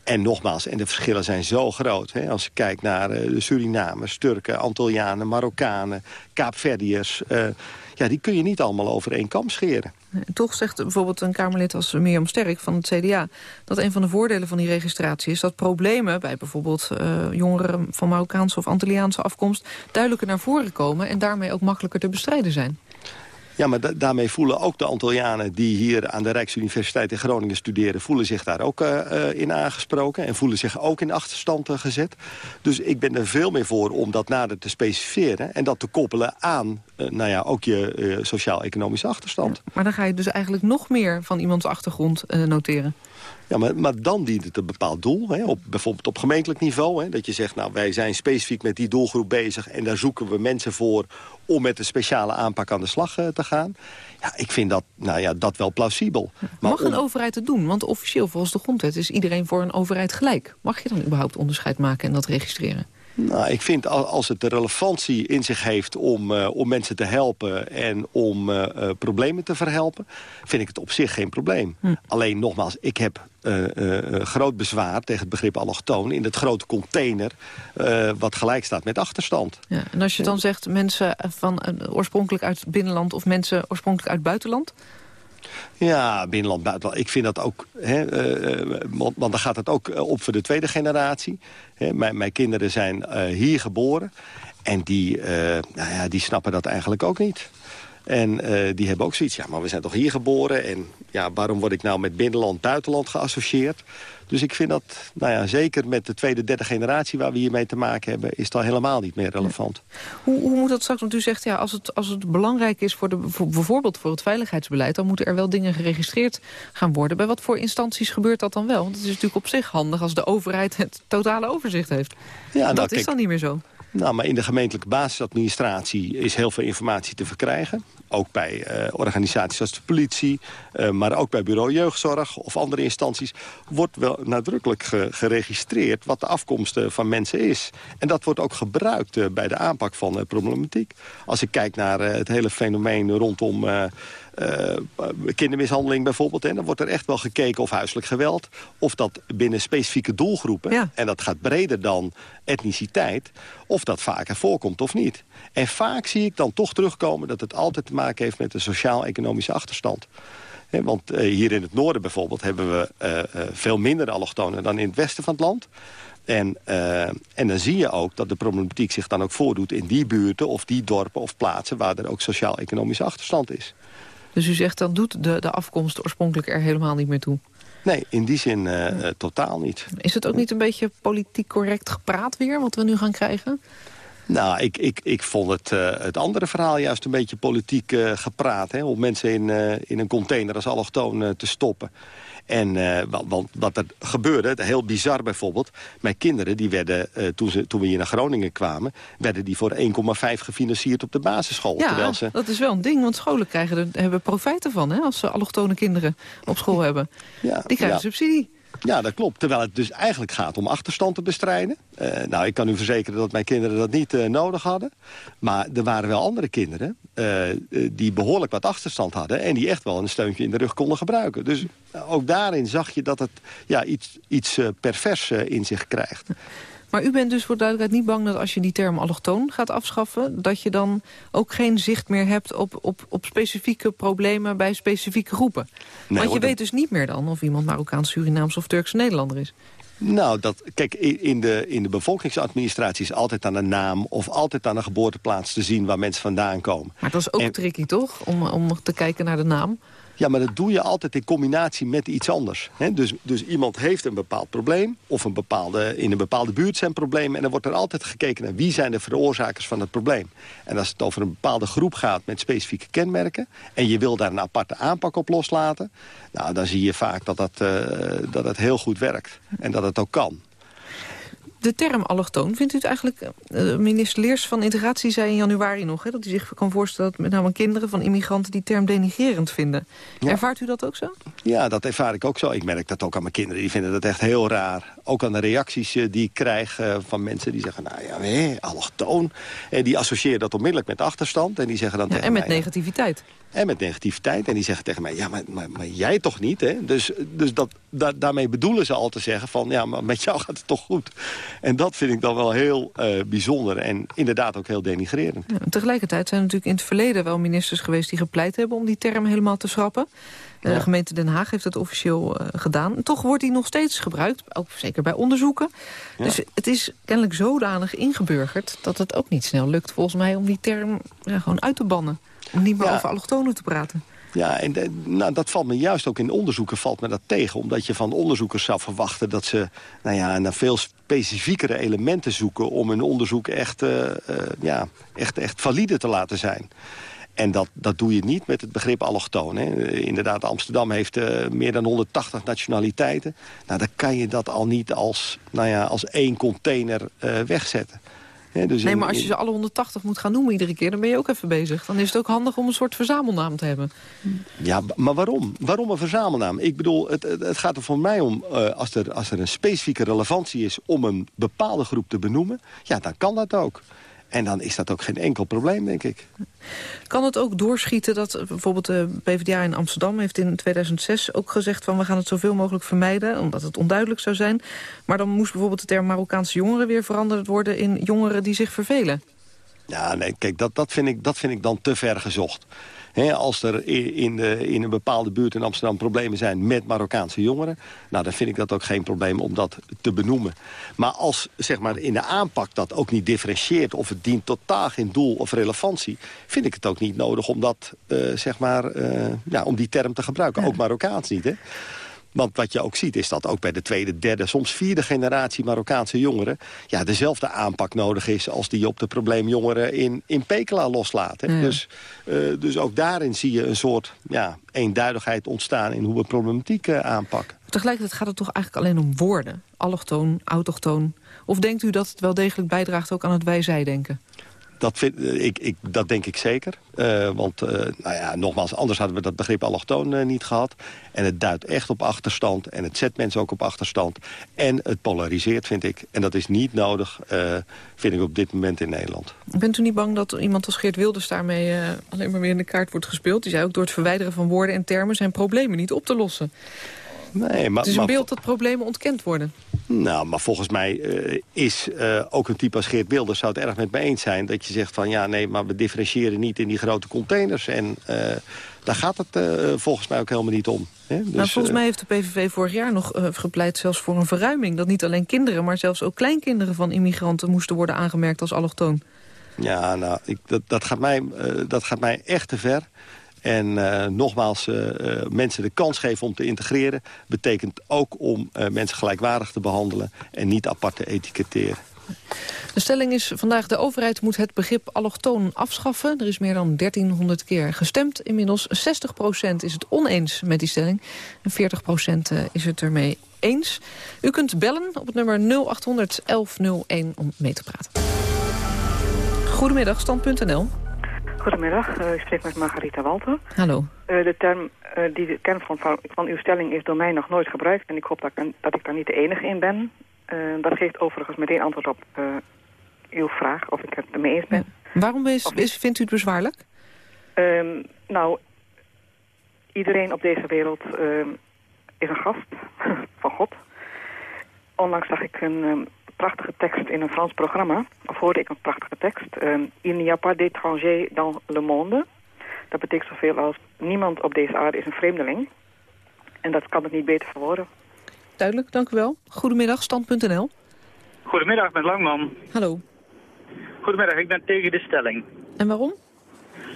En nogmaals, en de verschillen zijn zo groot. Hè? Als je kijkt naar uh, de Surinamers, Turken, Antillianen, Marokkanen, Kaapverdiërs... ja, die kun je niet allemaal over één kam scheren. Toch zegt bijvoorbeeld een Kamerlid als Mirjam Sterk van het CDA... dat een van de voordelen van die registratie is dat problemen... bij bijvoorbeeld uh, jongeren van Marokkaanse of Antilliaanse afkomst... duidelijker naar voren komen en daarmee ook makkelijker te bestrijden zijn. Ja, maar daarmee voelen ook de Antillianen die hier aan de Rijksuniversiteit in Groningen studeren... voelen zich daar ook uh, in aangesproken en voelen zich ook in achterstand uh, gezet. Dus ik ben er veel meer voor om dat nader te specificeren... en dat te koppelen aan nou ja, ook je sociaal-economische achterstand. maar dan ga je dus eigenlijk nog meer van iemands achtergrond noteren. Ja, maar, maar dan dient het een bepaald doel. Hè, op, bijvoorbeeld op gemeentelijk niveau. Hè, dat je zegt, nou, wij zijn specifiek met die doelgroep bezig... en daar zoeken we mensen voor om met een speciale aanpak aan de slag uh, te gaan. Ja, ik vind dat, nou ja, dat wel plausibel. Maar Mag een overheid het doen? Want officieel volgens de grondwet is iedereen voor een overheid gelijk. Mag je dan überhaupt onderscheid maken en dat registreren? Nou, ik vind als het de relevantie in zich heeft om, uh, om mensen te helpen... en om uh, uh, problemen te verhelpen, vind ik het op zich geen probleem. Hm. Alleen nogmaals, ik heb groot bezwaar tegen het begrip allochtoon... in het grote container wat gelijk staat met achterstand. Ja, en als je dan zegt mensen van oorspronkelijk uit binnenland... of mensen oorspronkelijk uit buitenland... Ja, binnenland, buitenland. Ik vind dat ook... Hè, uh, want, want, dan gaat het ook eh, op voor de tweede generatie. Hè, mijn, mijn, kinderen zijn hier geboren. En die, nou ja, die snappen dat eigenlijk ook niet. En die hebben ook zoiets, ja, maar we zijn toch hier geboren... en ja, waarom word ik nou met binnenland, buitenland geassocieerd? Dus ik vind dat, nou ja, zeker met de tweede, derde generatie... waar we hiermee te maken hebben, is dat helemaal niet meer relevant. Hoe, hoe moet dat straks? Want u zegt, ja, als het, als het belangrijk is... Voor de, voor, bijvoorbeeld voor het veiligheidsbeleid... dan moeten er wel dingen geregistreerd gaan worden. Bij wat voor instanties gebeurt dat dan wel? Want het is natuurlijk op zich handig als de overheid het totale overzicht heeft. Ja, nou, dat is dan niet meer zo. Nou, maar in de gemeentelijke basisadministratie is heel veel informatie te verkrijgen. Ook bij uh, organisaties als de politie, uh, maar ook bij bureau jeugdzorg of andere instanties... wordt wel nadrukkelijk ge geregistreerd wat de afkomst van mensen is. En dat wordt ook gebruikt uh, bij de aanpak van problematiek. Als ik kijk naar het hele fenomeen rondom kindermishandeling bijvoorbeeld. En dan wordt er echt wel gekeken of huiselijk geweld... of dat binnen specifieke doelgroepen... en dat gaat breder dan etniciteit... of dat vaker voorkomt of niet. En vaak zie ik dan toch terugkomen... dat het altijd te maken heeft met de sociaal-economische achterstand. want uh, hier in het noorden bijvoorbeeld hebben we uh, veel minder allochtonen... dan in het westen van het land. En, en dan zie je ook dat de problematiek zich dan ook voordoet in die buurten... of die dorpen of plaatsen waar er ook sociaal-economische achterstand is. Dus u zegt, dan doet de, de afkomst oorspronkelijk er helemaal niet meer toe? Nee, in die zin uh, totaal niet. Is het ook niet een beetje politiek correct gepraat weer, wat we nu gaan krijgen? Nou, ik, ik, ik vond het, uh, het andere verhaal juist een beetje politiek uh, gepraat. Hè, om mensen in, in een container als allochtoon te stoppen. En want wat er gebeurde, heel bizar bijvoorbeeld... mijn kinderen, die werden, toen, ze, toen we hier naar Groningen kwamen... werden die voor 1,5 gefinancierd op de basisschool. Ja, terwijl ze... dat is wel een ding, want scholen krijgen er, hebben profijt ervan... Hè, als ze allochtone kinderen op school (laughs) hebben. Ja, die krijgen ja. subsidie. Ja, dat klopt. Terwijl het dus eigenlijk gaat om achterstand te bestrijden. Uh, nou, ik kan u verzekeren dat mijn kinderen dat niet uh, nodig hadden. Maar er waren wel andere kinderen uh, die behoorlijk wat achterstand hadden... en die echt wel een steuntje in de rug konden gebruiken. Dus ook daarin zag je dat het ja, iets, iets pervers in zich krijgt. Maar u bent dus voor duidelijkheid niet bang dat als je die term allochtoon gaat afschaffen... dat je dan ook geen zicht meer hebt op, op, op specifieke problemen bij specifieke groepen? Nee, Want je weet dus niet meer dan of iemand Marokkaans, Surinaams of Turkse Nederlander is. Nou, dat, kijk, in de, in de bevolkingsadministratie is altijd aan de naam... of altijd aan de geboorteplaats te zien waar mensen vandaan komen. Maar dat is ook En- tricky, toch? Om, om te kijken naar de naam. Ja, maar dat doe je altijd in combinatie met iets anders. Dus, dus iemand heeft een bepaald probleem... of een bepaalde, in een bepaalde buurt zijn problemen... en dan wordt er altijd gekeken naar wie zijn de veroorzakers van het probleem. En als het over een bepaalde groep gaat met specifieke kenmerken... en je wil daar een aparte aanpak op loslaten... Nou, dan zie je vaak dat dat, eh, dat het heel goed werkt. En dat het ook kan. De term allochtoon, vindt u het eigenlijk... eh, minister Leers van Integratie zei in januari nog... Hè, dat hij zich kan voorstellen dat met name kinderen van immigranten... die term denigerend vinden. Ervaart u dat ook zo? Ja, dat ervaar ik ook zo. Ik merk dat ook aan mijn kinderen. Die vinden dat echt heel raar. Ook aan de reacties eh, die ik krijg eh, van mensen die zeggen... nou ja, hé, allochtoon. En die associëren dat onmiddellijk met achterstand. En die zeggen dan Ja, tegen en met mij... negativiteit. En met negativiteit. En die zeggen tegen mij, ja, maar, maar, maar jij toch niet, hè? Dus, dus dat, da- daarmee bedoelen ze al te zeggen van... ja, maar met jou (laughs) gaat het toch goed. En dat vind ik dan wel heel eh, bijzonder. En inderdaad ook heel denigrerend. Ja, tegelijkertijd zijn er natuurlijk in het verleden wel ministers geweest... die gepleit hebben om die term helemaal te schrappen. Eh, De gemeente Den Haag heeft dat officieel eh, gedaan. Toch wordt die nog steeds gebruikt, ook zeker bij onderzoeken. Dus het is kennelijk zodanig ingeburgerd... dat het ook niet snel lukt volgens mij om die term ja, gewoon uit te bannen. Om niet meer Ja. over allochtonen te praten. Ja, en de- nou, dat valt me juist ook in onderzoeken valt me dat tegen. Omdat je van onderzoekers zou verwachten dat ze nou ja, naar veel specifiekere elementen zoeken... om hun onderzoek echt, eh, eh, ja, echt, echt valide te laten zijn. En dat, dat doe je niet met het begrip allochtoon. Hè. Inderdaad, Amsterdam heeft eh, meer dan 180 nationaliteiten. Nou, dan kan je dat al niet als, nou ja, als één container wegzetten. Dus nee, maar als je ze alle 180 moet gaan noemen iedere keer... dan ben je ook even bezig. Dan is het ook handig om een soort verzamelnaam te hebben. Ja, maar waarom? Waarom een verzamelnaam? Ik bedoel, het, het, het gaat er voor mij om, eh, als, er, als er een specifieke relevantie is... om een bepaalde groep te benoemen, ja, dan kan dat ook. En dan is dat ook geen enkel probleem, denk ik. Kan het ook doorschieten dat bijvoorbeeld de PvdA in Amsterdam... heeft in 2006 ook gezegd van we gaan het zoveel mogelijk vermijden... omdat het onduidelijk zou zijn. Maar dan moest bijvoorbeeld de term Marokkaanse jongeren weer veranderd worden... in jongeren die zich vervelen. Ja, nee, kijk, dat, dat, vind, ik, dat vind ik dan te ver gezocht. Als er in, de, in een bepaalde buurt in Amsterdam problemen zijn met Marokkaanse jongeren... nou, dan vind ik dat ook geen probleem om dat te benoemen. Maar als zeg maar, in de aanpak dat ook niet differentieert... of het dient totaal geen doel of relevantie... vind ik het ook niet nodig om, dat, eh, zeg maar, eh, ja, om die term te gebruiken. Ook Marokkaans niet, hè? Want wat je ook ziet is dat ook bij de tweede, derde, soms vierde generatie Marokkaanse jongeren... ja, dezelfde aanpak nodig is als die op de probleemjongeren in, in Pekela loslaat. Hè. Ja. Dus, eh, dus ook daarin zie je een soort ja, eenduidigheid ontstaan in hoe we problematiek eh, aanpakken. Tegelijkertijd gaat het toch eigenlijk alleen om woorden. Allochtoon, autochtoon. Of denkt u dat het wel degelijk bijdraagt ook aan het wij-zij-denken? Dat, vind, eh, ik, ik, dat denk ik zeker. Eh, want, eh, nou ja, nogmaals, anders hadden we dat begrip allochtoon niet gehad. En het duidt echt op achterstand. En het zet mensen ook op achterstand. En het polariseert, vind ik. En dat is niet nodig, vind ik op dit moment in Nederland. Bent u niet bang dat iemand als Geert Wilders daarmee alleen maar weer in de kaart wordt gespeeld? Die zei ook door het verwijderen van woorden en termen zijn problemen niet op te lossen. Nee, maar, het is een maar- beeld dat problemen ontkend worden. Nou, maar volgens mij eh, is eh, ook een type als Geert Wilders... zou het erg met me eens zijn dat je zegt van... ja, nee, maar we differentiëren niet in die grote containers. En eh, daar gaat het volgens mij ook helemaal niet om. Hè? Dus, nou, volgens eh, mij heeft de PVV vorig jaar nog gepleit zelfs voor een verruiming. Dat niet alleen kinderen, maar zelfs ook kleinkinderen van immigranten... moesten worden aangemerkt als allochtoon. Ja, nou, ik, dat, dat, gaat mij, dat gaat mij echt te ver. En eh, nogmaals, eh, eh, mensen de kans geven om te integreren... betekent ook om mensen gelijkwaardig te behandelen... en niet apart te etiketteren. De stelling is vandaag de overheid moet het begrip allochtoon afschaffen. Er is meer dan 1300 keer gestemd. Inmiddels 60% is het oneens met die stelling. En 40% is het ermee eens. U kunt bellen op het nummer 0800 1101 om mee te praten. Goedemiddag, stand.nl. Goedemiddag, uh, ik spreek met Margarita Walter. Hallo. Uh, de term, uh, die de kern van, van, uw stelling is door mij nog nooit gebruikt... en ik hoop dat, ik, dat ik daar niet de enige in ben. dat geeft overigens meteen antwoord op uw vraag, of ik het ermee eens ben. Waarom is, is, vindt u het bezwaarlijk? Ehm, nou, iedereen op deze wereld ehm, is een gast (laughs) van God. Onlangs zag ik een um, prachtige tekst in een Frans programma. Of hoorde ik een prachtige tekst. Um, Il n'y a pas d'étranger dans le monde. Dat betekent zoveel als niemand op deze aarde is een vreemdeling. En dat kan het niet beter verwoorden. Duidelijk, dank u wel. Goedemiddag, stand.nl. Goedemiddag, met Langman. Hallo. Goedemiddag, ik ben tegen de stelling. En waarom?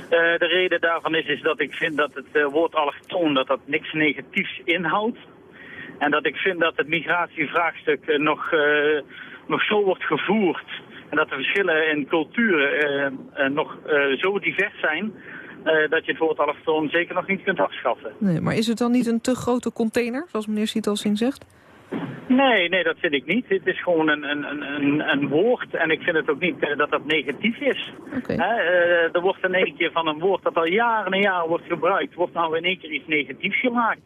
Uh, de reden daarvan is, is dat ik vind dat het uh, woord allochtoon dat dat niks negatiefs inhoudt. En dat ik vind dat het migratievraagstuk uh, nog, nog zo wordt gevoerd. En dat de verschillen in culturen nog zo divers zijn... dat je het woord allochtoon zeker nog niet kunt afschaffen. Nee, maar is het dan niet een te grote container, zoals meneer Sietalsing zegt? Nee, nee, dat vind ik niet. Het is gewoon een, een, een, een woord en ik vind het ook niet dat dat negatief is. Okay. Er wordt in één keer van een woord dat al jaren en jaren wordt gebruikt, wordt nou in één keer iets negatiefs gemaakt.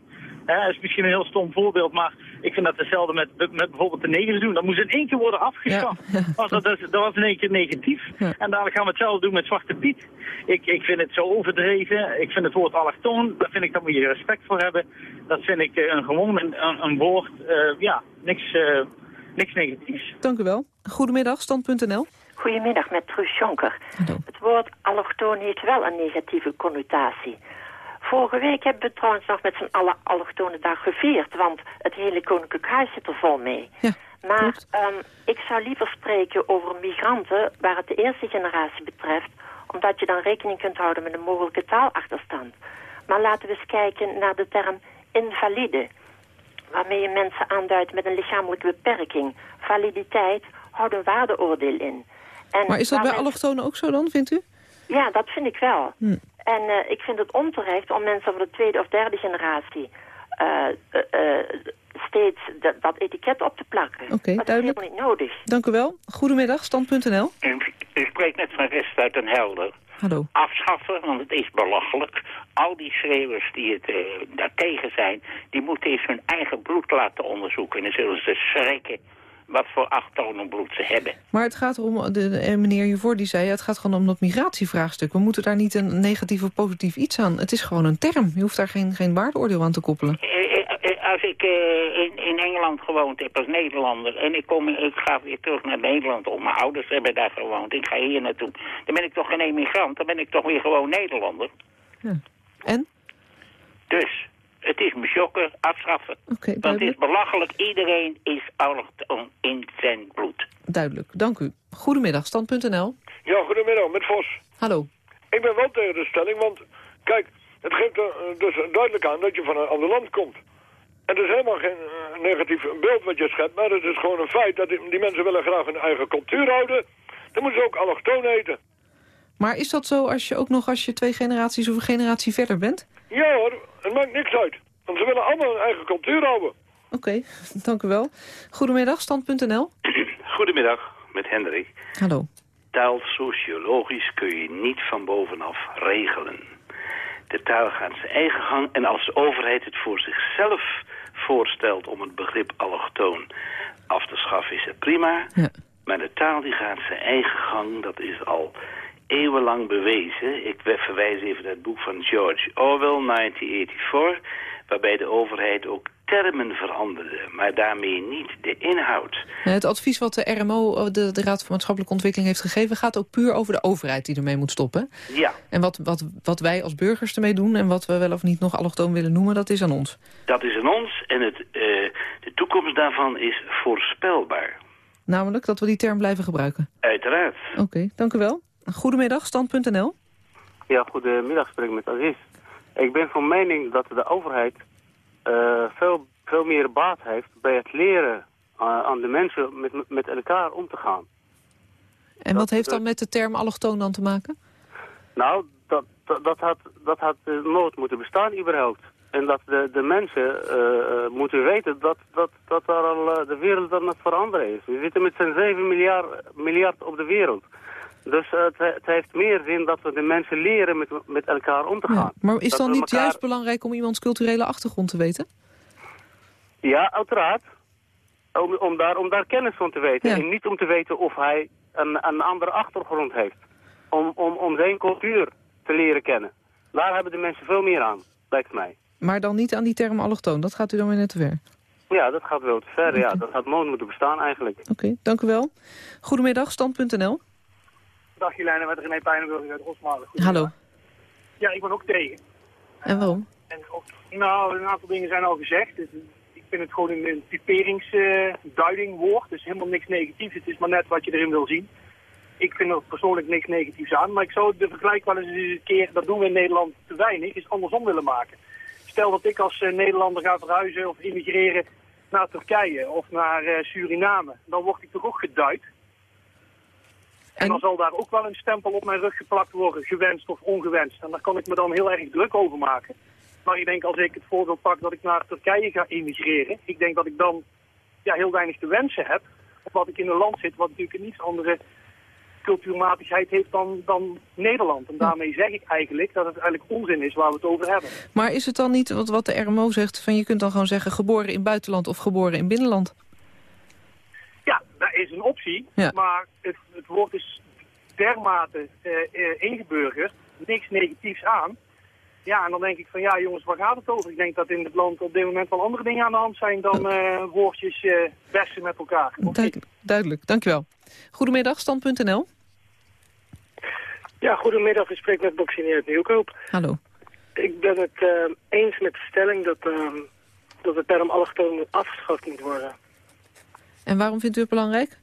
Dat is misschien een heel stom voorbeeld, maar ik vind dat hetzelfde met, met bijvoorbeeld de negers doen. Dat moest in één keer worden afgeschaft. Ja. (laughs) Dat, dat, was in één keer negatief. Ja. En dadelijk gaan we hetzelfde doen met Zwarte Piet. Ik, ik vind het zo overdreven. Ik vind het woord allochtoon, daar vind ik, daar moet je respect voor hebben. Dat vind ik een, gewoon een, een, woord, uh, ja, niks, uh, niks negatiefs. Dank u wel. Goedemiddag, stand.nl. Goedemiddag, met Truus Jonker. Hallo. Het woord allochtoon heeft wel een negatieve connotatie. Vorige week hebben we trouwens nog met z'n allen allochtone dag gevierd, want het hele Koninklijk Huis zit er vol mee. Ja, maar um, ik zou liever spreken over migranten waar het de eerste generatie betreft, omdat je dan rekening kunt houden met een mogelijke taalachterstand. Maar laten we eens kijken naar de term invalide, waarmee je mensen aanduidt met een lichamelijke beperking. Validiteit houdt een waardeoordeel in. En maar is dat bij allochtonen ook zo dan, vindt u? Ja, dat vind ik wel. Hm. En uh, ik vind het onterecht om mensen van de tweede of derde generatie uh, uh, steeds dat, dat, etiket op te plakken. Oké, okay, dat duidelijk. is helemaal niet nodig. Dank u wel. Goedemiddag, stand.nl. Ik spreek net van Rest uit Den Helder. Hallo. Afschaffen, want het is belachelijk. Al die schreeuwers die het uh, daartegen zijn, die moeten eens hun eigen bloed laten onderzoeken. En dan zullen ze schrikken wat voor achtonen bloed ze hebben. Maar het gaat erom, de, de, meneer hiervoor die zei... Het gaat gewoon om dat migratievraagstuk. We moeten daar niet een negatief of positief iets aan. Het is gewoon een term. Je hoeft daar geen, geen waardeoordeel aan te koppelen. Als ik in, in, Engeland gewoond heb als Nederlander... en ik, kom, ik ga weer terug naar Nederland... om mijn ouders hebben daar gewoond, ik ga hier naartoe... dan ben ik toch geen emigrant, dan ben ik toch weer gewoon Nederlander. Ja. En? Dus... Het is me shocker, afschaffen. Okay, Want het is belachelijk, iedereen is allochtoon in zijn bloed. Duidelijk, dank u. Goedemiddag, stand.nl. Ja, goedemiddag, met Vos. Hallo. Ik ben wel tegen de stelling, want kijk, het geeft er dus duidelijk aan dat je van een ander land komt. En het is helemaal geen uh, negatief beeld wat je schept, maar het is gewoon een feit dat die, die mensen willen graag hun eigen cultuur houden. Dan moeten ze ook allochtoon eten. Maar is dat zo als je ook nog als je twee generaties of een generatie verder bent? Ja hoor, het maakt niks uit. Want ze willen allemaal hun eigen cultuur houden. Oké, okay, (laughs) dank u wel. Goedemiddag, stand.nl. (clears throat) Goedemiddag, met Hendrik. Hallo. Taal sociologisch kun je niet van bovenaf regelen. De taal gaat zijn eigen gang en als de overheid het voor zichzelf voorstelt om het begrip allochtoon af te schaffen is het prima. Ja. Maar de taal die gaat zijn eigen gang, dat is al eeuwenlang bewezen. Ik verwijs even naar het boek van George Orwell, 1984, waarbij de overheid ook termen veranderde, maar daarmee niet de inhoud. Het advies wat de RMO, de, de Raad voor Maatschappelijke Ontwikkeling, heeft gegeven... gaat ook puur over de overheid die ermee moet stoppen. Ja. En wat, wat, wat wij als burgers ermee doen en wat we wel of niet nog allochtoon willen noemen, dat is aan ons. Dat is aan ons en het, uh, de toekomst daarvan is voorspelbaar. Namelijk dat we die term blijven gebruiken? Uiteraard. Oké, okay, dank u wel. Goedemiddag, stand.nl. Ja, goedemiddag, spreek met Aziz. Ik ben van mening dat de overheid uh, veel, veel meer baat heeft bij het leren uh, aan de mensen met, met elkaar om te gaan. En wat heeft dan met de term allochtoon dan te maken? Nou, dat, dat, dat had, dat had uh, nooit moeten bestaan überhaupt. En dat de, de mensen uh, moeten weten dat, dat, dat daar al, de wereld aan het veranderen is. We zitten met z'n 7 miljard, miljard op de wereld. Dus het, het, heeft meer zin dat we de mensen leren met, met elkaar om te gaan. Ja, maar is dat dan niet elkaar... juist belangrijk om iemands culturele achtergrond te weten? Ja, uiteraard. Om, om, daar, om daar kennis van te weten. Ja. En niet om te weten of hij een, een andere achtergrond heeft. Om, om, om zijn cultuur te leren kennen. Daar hebben de mensen veel meer aan, lijkt mij. Maar dan niet aan die term allochtoon, dat gaat u dan weer net te ver? Ja, dat gaat wel te ver. Okay. Ja, dat had nooit moeten bestaan eigenlijk. Oké, okay, dank u wel. Goedemiddag, stand.nl. Dag Jelijn, met René Pijnenburg uit Rosmalen. Hallo. Ja, ik ben ook tegen. En waarom? En ook, nou, een aantal dingen zijn al gezegd. Dus, ik vind het gewoon een, een typeringsduidingwoord. Uh, dus helemaal niks negatiefs. Het is maar net wat je erin wil zien. Ik vind er persoonlijk niks negatiefs aan. Maar ik zou de vergelijk wel eens een keer, dat doen we in Nederland te weinig, is andersom willen maken. Stel dat ik als uh, Nederlander ga verhuizen of immigreren naar Turkije of naar uh, Suriname. Dan word ik toch ook geduid. En dan zal daar ook wel een stempel op mijn rug geplakt worden, gewenst of ongewenst. En daar kan ik me dan heel erg druk over maken. Maar ik denk als ik het voorbeeld pak dat ik naar Turkije ga emigreren, ik denk dat ik dan ja, heel weinig te wensen heb. Omdat ik in een land zit wat natuurlijk een iets andere cultuurmatigheid heeft dan, dan Nederland. En daarmee zeg ik eigenlijk dat het eigenlijk onzin is waar we het over hebben. Maar is het dan niet wat, wat de RMO zegt, van je kunt dan gewoon zeggen geboren in buitenland of geboren in binnenland? Dat is een optie, ja. maar het, het woord is dermate uh, uh, ingeburgerd, niks negatiefs aan. Ja, en dan denk ik van ja jongens, waar gaat het over? Ik denk dat in het land op dit moment wel andere dingen aan de hand zijn dan uh, woordjes uh, bessen met elkaar. Duidelijk, duidelijk, dankjewel. Goedemiddag, stand.nl. Ja, goedemiddag. Ik spreek met Boxini uit Nieuwkoop. Hallo. Ik ben het uh, eens met de stelling dat, uh, dat de term allochtoon afgeschaft moet worden. En waarom vindt u het belangrijk?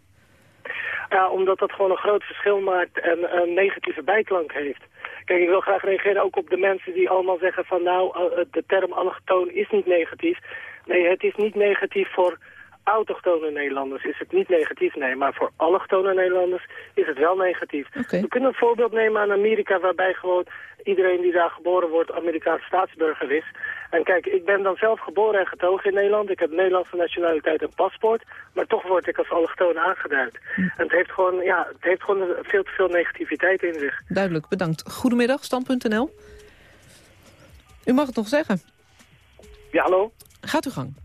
Ja, omdat dat gewoon een groot verschil maakt en een negatieve bijklank heeft. Kijk, ik wil graag reageren ook op de mensen die allemaal zeggen van nou, de term allochtoon is niet negatief. Nee, het is niet negatief voor autochtone Nederlanders is het niet negatief, nee. Maar voor allochtone Nederlanders is het wel negatief. Okay. We kunnen een voorbeeld nemen aan Amerika... waarbij gewoon iedereen die daar geboren wordt Amerikaanse staatsburger is. En kijk, ik ben dan zelf geboren en getogen in Nederland. Ik heb Nederlandse nationaliteit en paspoort. Maar toch word ik als allochtoon aangeduid. Hm. En het heeft gewoon, ja, het heeft gewoon veel te veel negativiteit in zich. Duidelijk, bedankt. Goedemiddag, stand.nl. U mag het nog zeggen. Ja, hallo. Gaat uw gang.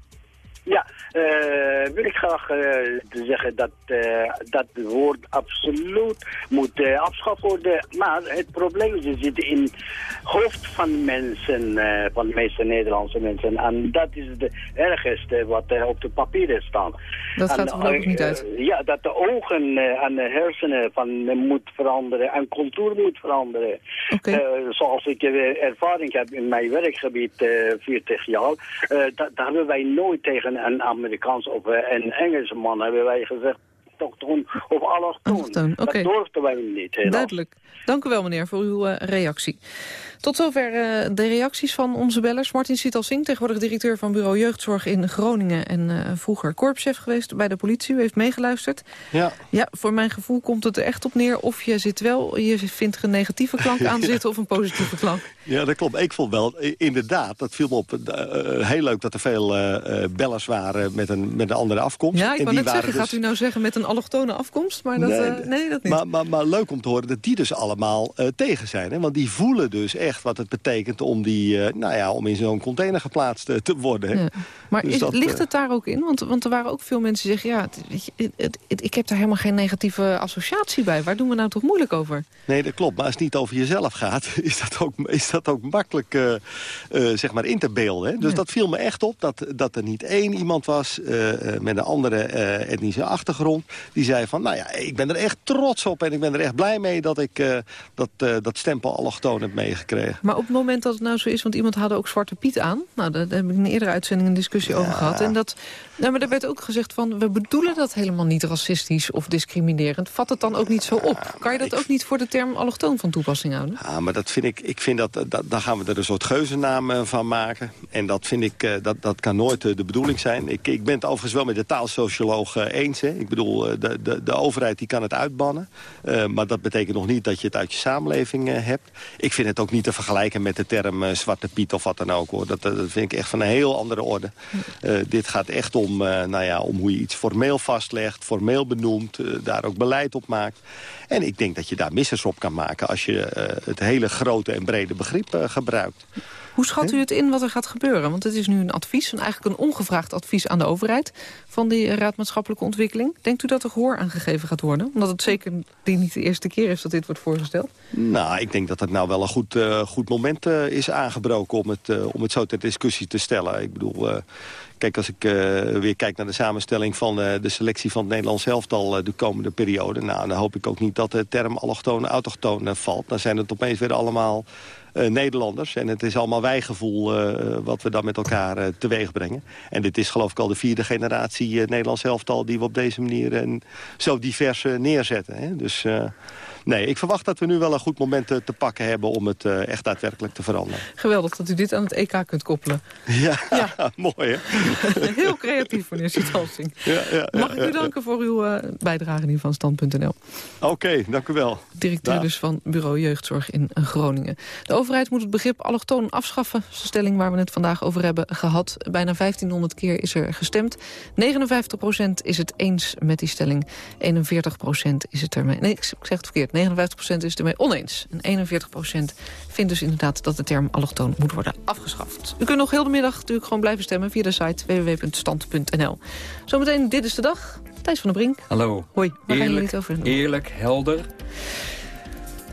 Ja, uh, wil ik graag uh, zeggen dat, uh, dat woord absoluut moet afgeschaft worden. Maar het probleem is, het zit in het hoofd van mensen, van de meeste Nederlandse mensen. En dat is het ergste wat op de papieren staat. Dat gaat er voorlopig niet uit. ja, dat de ogen en de hersenen van moet veranderen en cultuur moet veranderen. Okay. zoals ik ervaring heb in mijn werkgebied, 40 jaar, daar hebben wij nooit tegen een Amerikaans of een Engelse man hebben wij gezegd autochtoon of allochtoon. Okay. Dat durfden wij niet. Helaas. Duidelijk. Dank u wel meneer voor uw uh, reactie. Tot zover uh, de reacties van onze bellers. Martin Sitalsing, tegenwoordig directeur van bureau Jeugdzorg in Groningen... en uh, vroeger korpschef geweest bij de politie. U heeft meegeluisterd. Ja. Ja, voor mijn gevoel komt het er echt op neer... of je zit wel, je vindt er een negatieve klank aan (laughs) zitten... of een positieve klank. Ja, dat klopt. Ik vond wel, inderdaad, dat viel me op... heel leuk dat er veel bellers waren met een, met een andere afkomst. Ja, ik wou net zeggen, dus... gaat u nou zeggen met een allochtone afkomst? Maar dat, nee, nee dat niet. Maar, maar, maar leuk om te horen dat die dus allemaal tegen zijn. Hè? Want die voelen dus echt echt wat het betekent om, die, uh, nou ja, om in zo'n container geplaatst uh, te worden. Ja. Maar dus is, dat, ligt het daar ook in? Want, want er waren ook veel mensen die zeggen... ja, het, het, het, ik heb daar helemaal geen negatieve associatie bij. Waar doen we nou toch moeilijk over? Nee, dat klopt. Maar als het niet over jezelf gaat... (laughs) is dat ook, is dat ook makkelijk uh, zeg maar in te beelden. Hè? Dus ja. dat viel me echt op. Dat, dat er niet één iemand was met een andere etnische achtergrond... die zei van, nou ja, ik ben er echt trots op... en ik ben er echt blij mee dat ik dat, dat stempel allochtoon heb meegekregen. Maar op het moment dat het nou zo is, want iemand had ook Zwarte Piet aan. Nou, daar heb ik in een eerdere uitzending een discussie ja. over gehad. En dat, nou, maar er werd ook gezegd van, we bedoelen dat helemaal niet racistisch of discriminerend. Vat het dan ook niet zo op? Kan je dat ook niet voor de term allochtoon van toepassing houden? Ja, maar dat vind ik, ik vind dat, dat daar gaan we er een soort geuzennaam van maken. En dat vind ik, dat, dat kan nooit de bedoeling zijn. Ik, ik ben het overigens wel met de taalsocioloog eens. Hè. Ik bedoel, de, de, de overheid die kan het uitbannen. maar dat betekent nog niet dat je het uit je samenleving hebt. Ik vind het ook niet te vergelijken met de term Zwarte Piet of wat dan ook. Hoor. Dat, dat vind ik echt van een heel andere orde. dit gaat echt om, nou ja, om hoe je iets formeel vastlegt, formeel benoemt, daar ook beleid op maakt. En ik denk dat je daar missers op kan maken als je het hele grote en brede begrip gebruikt. Hoe schat u het in wat er gaat gebeuren? Want het is nu een advies, een, eigenlijk een ongevraagd advies aan de overheid... van die Raad Maatschappelijke Ontwikkeling. Denkt u dat er gehoor aangegeven gaat worden? Omdat het zeker niet de eerste keer is dat dit wordt voorgesteld. Nou, ik denk dat het nou wel een goed, uh, goed moment uh, is aangebroken... om het, uh, om het zo ter discussie te stellen. Ik bedoel... Kijk, als ik uh, weer kijk naar de samenstelling van uh, de selectie van het Nederlands elftal uh, de komende periode. Nou, dan hoop ik ook niet dat de term allochtoon, autochtoon valt. Dan zijn het opeens weer allemaal Nederlanders. En het is allemaal wijgevoel uh, wat we dan met elkaar uh, teweeg brengen. En dit is geloof ik al de vierde generatie Nederlands elftal... die we op deze manier zo divers neerzetten. Hè? Dus nee, ik verwacht dat we nu wel een goed moment te pakken hebben... om het echt daadwerkelijk te veranderen. Geweldig dat u dit aan het EK kunt koppelen. Ja, ja. (laughs) mooi hè? (laughs) Heel creatief, meneer Siethalsing. Ja, ja, Mag ik u danken voor uw bijdrage hier van Stand.nl. Oké, okay, dank u wel. Directeur dus van Bureau Jeugdzorg in Groningen. De overheid moet het begrip allochtoon afschaffen. Dat is de stelling waar we het vandaag over hebben gehad. Bijna 1500 keer is er gestemd. 59% is het eens met die stelling. 41% is het ermee... Nee, ik zeg het verkeerd. 59% is het ermee oneens. En 41% vindt dus inderdaad dat de term allochtoon moet worden afgeschaft. U kunt nog heel de middag natuurlijk gewoon blijven stemmen... via de site www.stand.nl. Zometeen Dit is de Dag. Thijs van der Brink. Hallo. Hoi, waar eerlijk, gaan jullie het over Eerlijk, helder,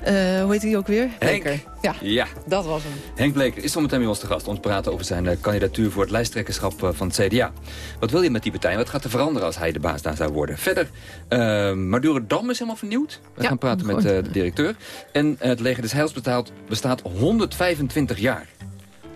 uh, hoe heet hij ook weer? Henk. Ja, ja, dat was hem. Henk Bleker is zometeen bij ons te gast om te praten over zijn uh, kandidatuur voor het lijsttrekkerschap uh, van het CDA. Wat wil je met die partij? Wat gaat er veranderen als hij de baas daar zou worden? Verder, Maduro Dam is helemaal vernieuwd. We ja, gaan praten met de directeur. En het leger des Heils bestaat, bestaat 125 jaar.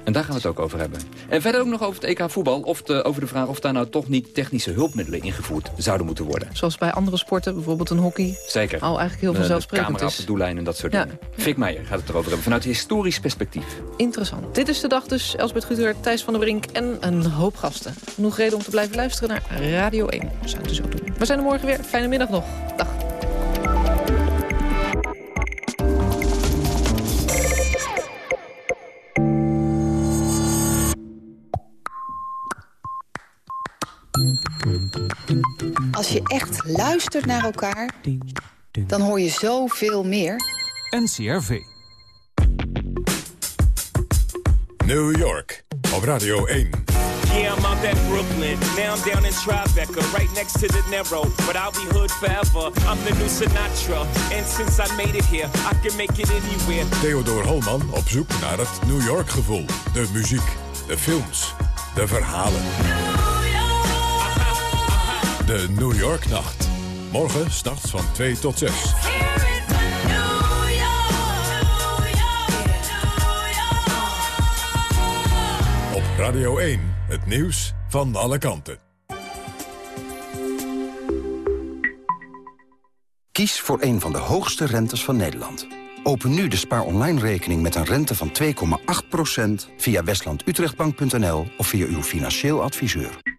En daar gaan we het ook over hebben. En verder ook nog over het EK voetbal. Of de, over de vraag of daar nou toch niet technische hulpmiddelen ingevoerd zouden moeten worden. Zoals bij andere sporten, bijvoorbeeld een hockey. Zeker. Al eigenlijk heel vanzelfsprekend camera is. op de doellijn en dat soort ja. dingen. Fik Meijer gaat het erover hebben, vanuit historisch perspectief. Interessant. Dit is de dag dus. Elsbeth Guter, Thijs van der Brink en een hoop gasten. Genoeg reden om te blijven luisteren naar Radio 1. Dat zou zo doen. We zijn er morgen weer. Fijne middag nog. Dag. Als je echt luistert naar elkaar, dan hoor je zoveel meer. NCRV. New York, op Radio 1. Yeah, I'm out at Brooklyn. Now I'm down in Tribeca, right next to the Narrow. But I'll be hood forever. I'm the new Sinatra. And since I made it here, I can make it anywhere. Theodor Holman op zoek naar het New York gevoel. De muziek, de films, de verhalen. De New York Nacht. Morgen s'nachts van 2 tot 6. Op Radio 1, het nieuws van alle kanten. Kies voor een van de hoogste rentes van Nederland. Open nu de spaar online rekening met een rente van 2,8% via westlandutrechtbank.nl of via uw financieel adviseur.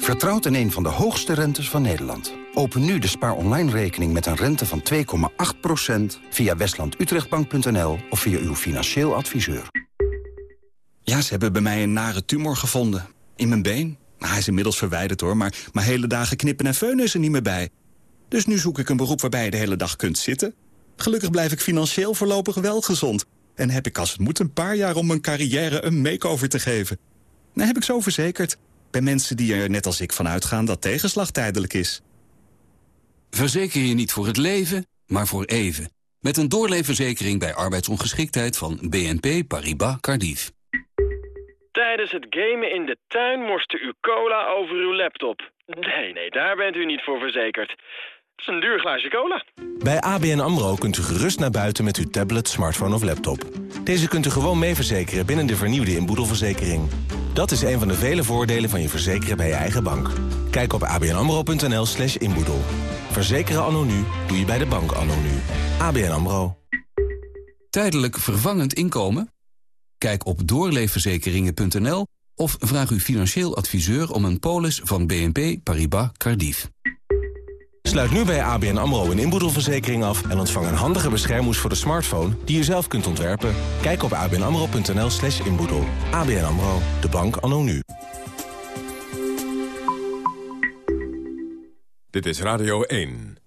Vertrouwt in een van de hoogste rentes van Nederland. Open nu de spaar online rekening met een rente van 2,8% via westlandutrechtbank.nl of via uw financieel adviseur. Ja, ze hebben bij mij een nare tumor gevonden. In mijn been. Nou, hij is inmiddels verwijderd hoor, maar, maar hele dagen knippen en feunen is er niet meer bij. Dus nu zoek ik een beroep waarbij je de hele dag kunt zitten. Gelukkig blijf ik financieel voorlopig wel gezond. En heb ik als het moet een paar jaar om mijn carrière een makeover te geven. Dan heb ik zo verzekerd. Bij mensen die er net als ik van uitgaan dat tegenslag tijdelijk is. Verzeker je niet voor het leven, maar voor even. Met een doorleefverzekering bij arbeidsongeschiktheid van BNP Paribas Cardiff. Tijdens het gamen in de tuin morste u cola over uw laptop. Nee, nee, daar bent u niet voor verzekerd. Is een duur glaasje cola. Bij ABN AMRO kunt u gerust naar buiten met uw tablet, smartphone of laptop. Deze kunt u gewoon mee verzekeren binnen de vernieuwde inboedelverzekering. Dat is een van de vele voordelen van je verzekeren bij je eigen bank. Kijk op abnamro.nl slash inboedel. Verzekeren anno nu doe je bij de bank anno nu. ABN AMRO. Tijdelijk vervangend inkomen? Kijk op doorleefverzekeringen.nl of vraag uw financieel adviseur om een polis van BNP Paribas Cardiff. Sluit nu bij ABN AMRO een inboedelverzekering af... en ontvang een handige beschermhoes voor de smartphone die je zelf kunt ontwerpen. Kijk op abnamro.nl slash inboedel. ABN AMRO, de bank anno nu. Dit is Radio 1.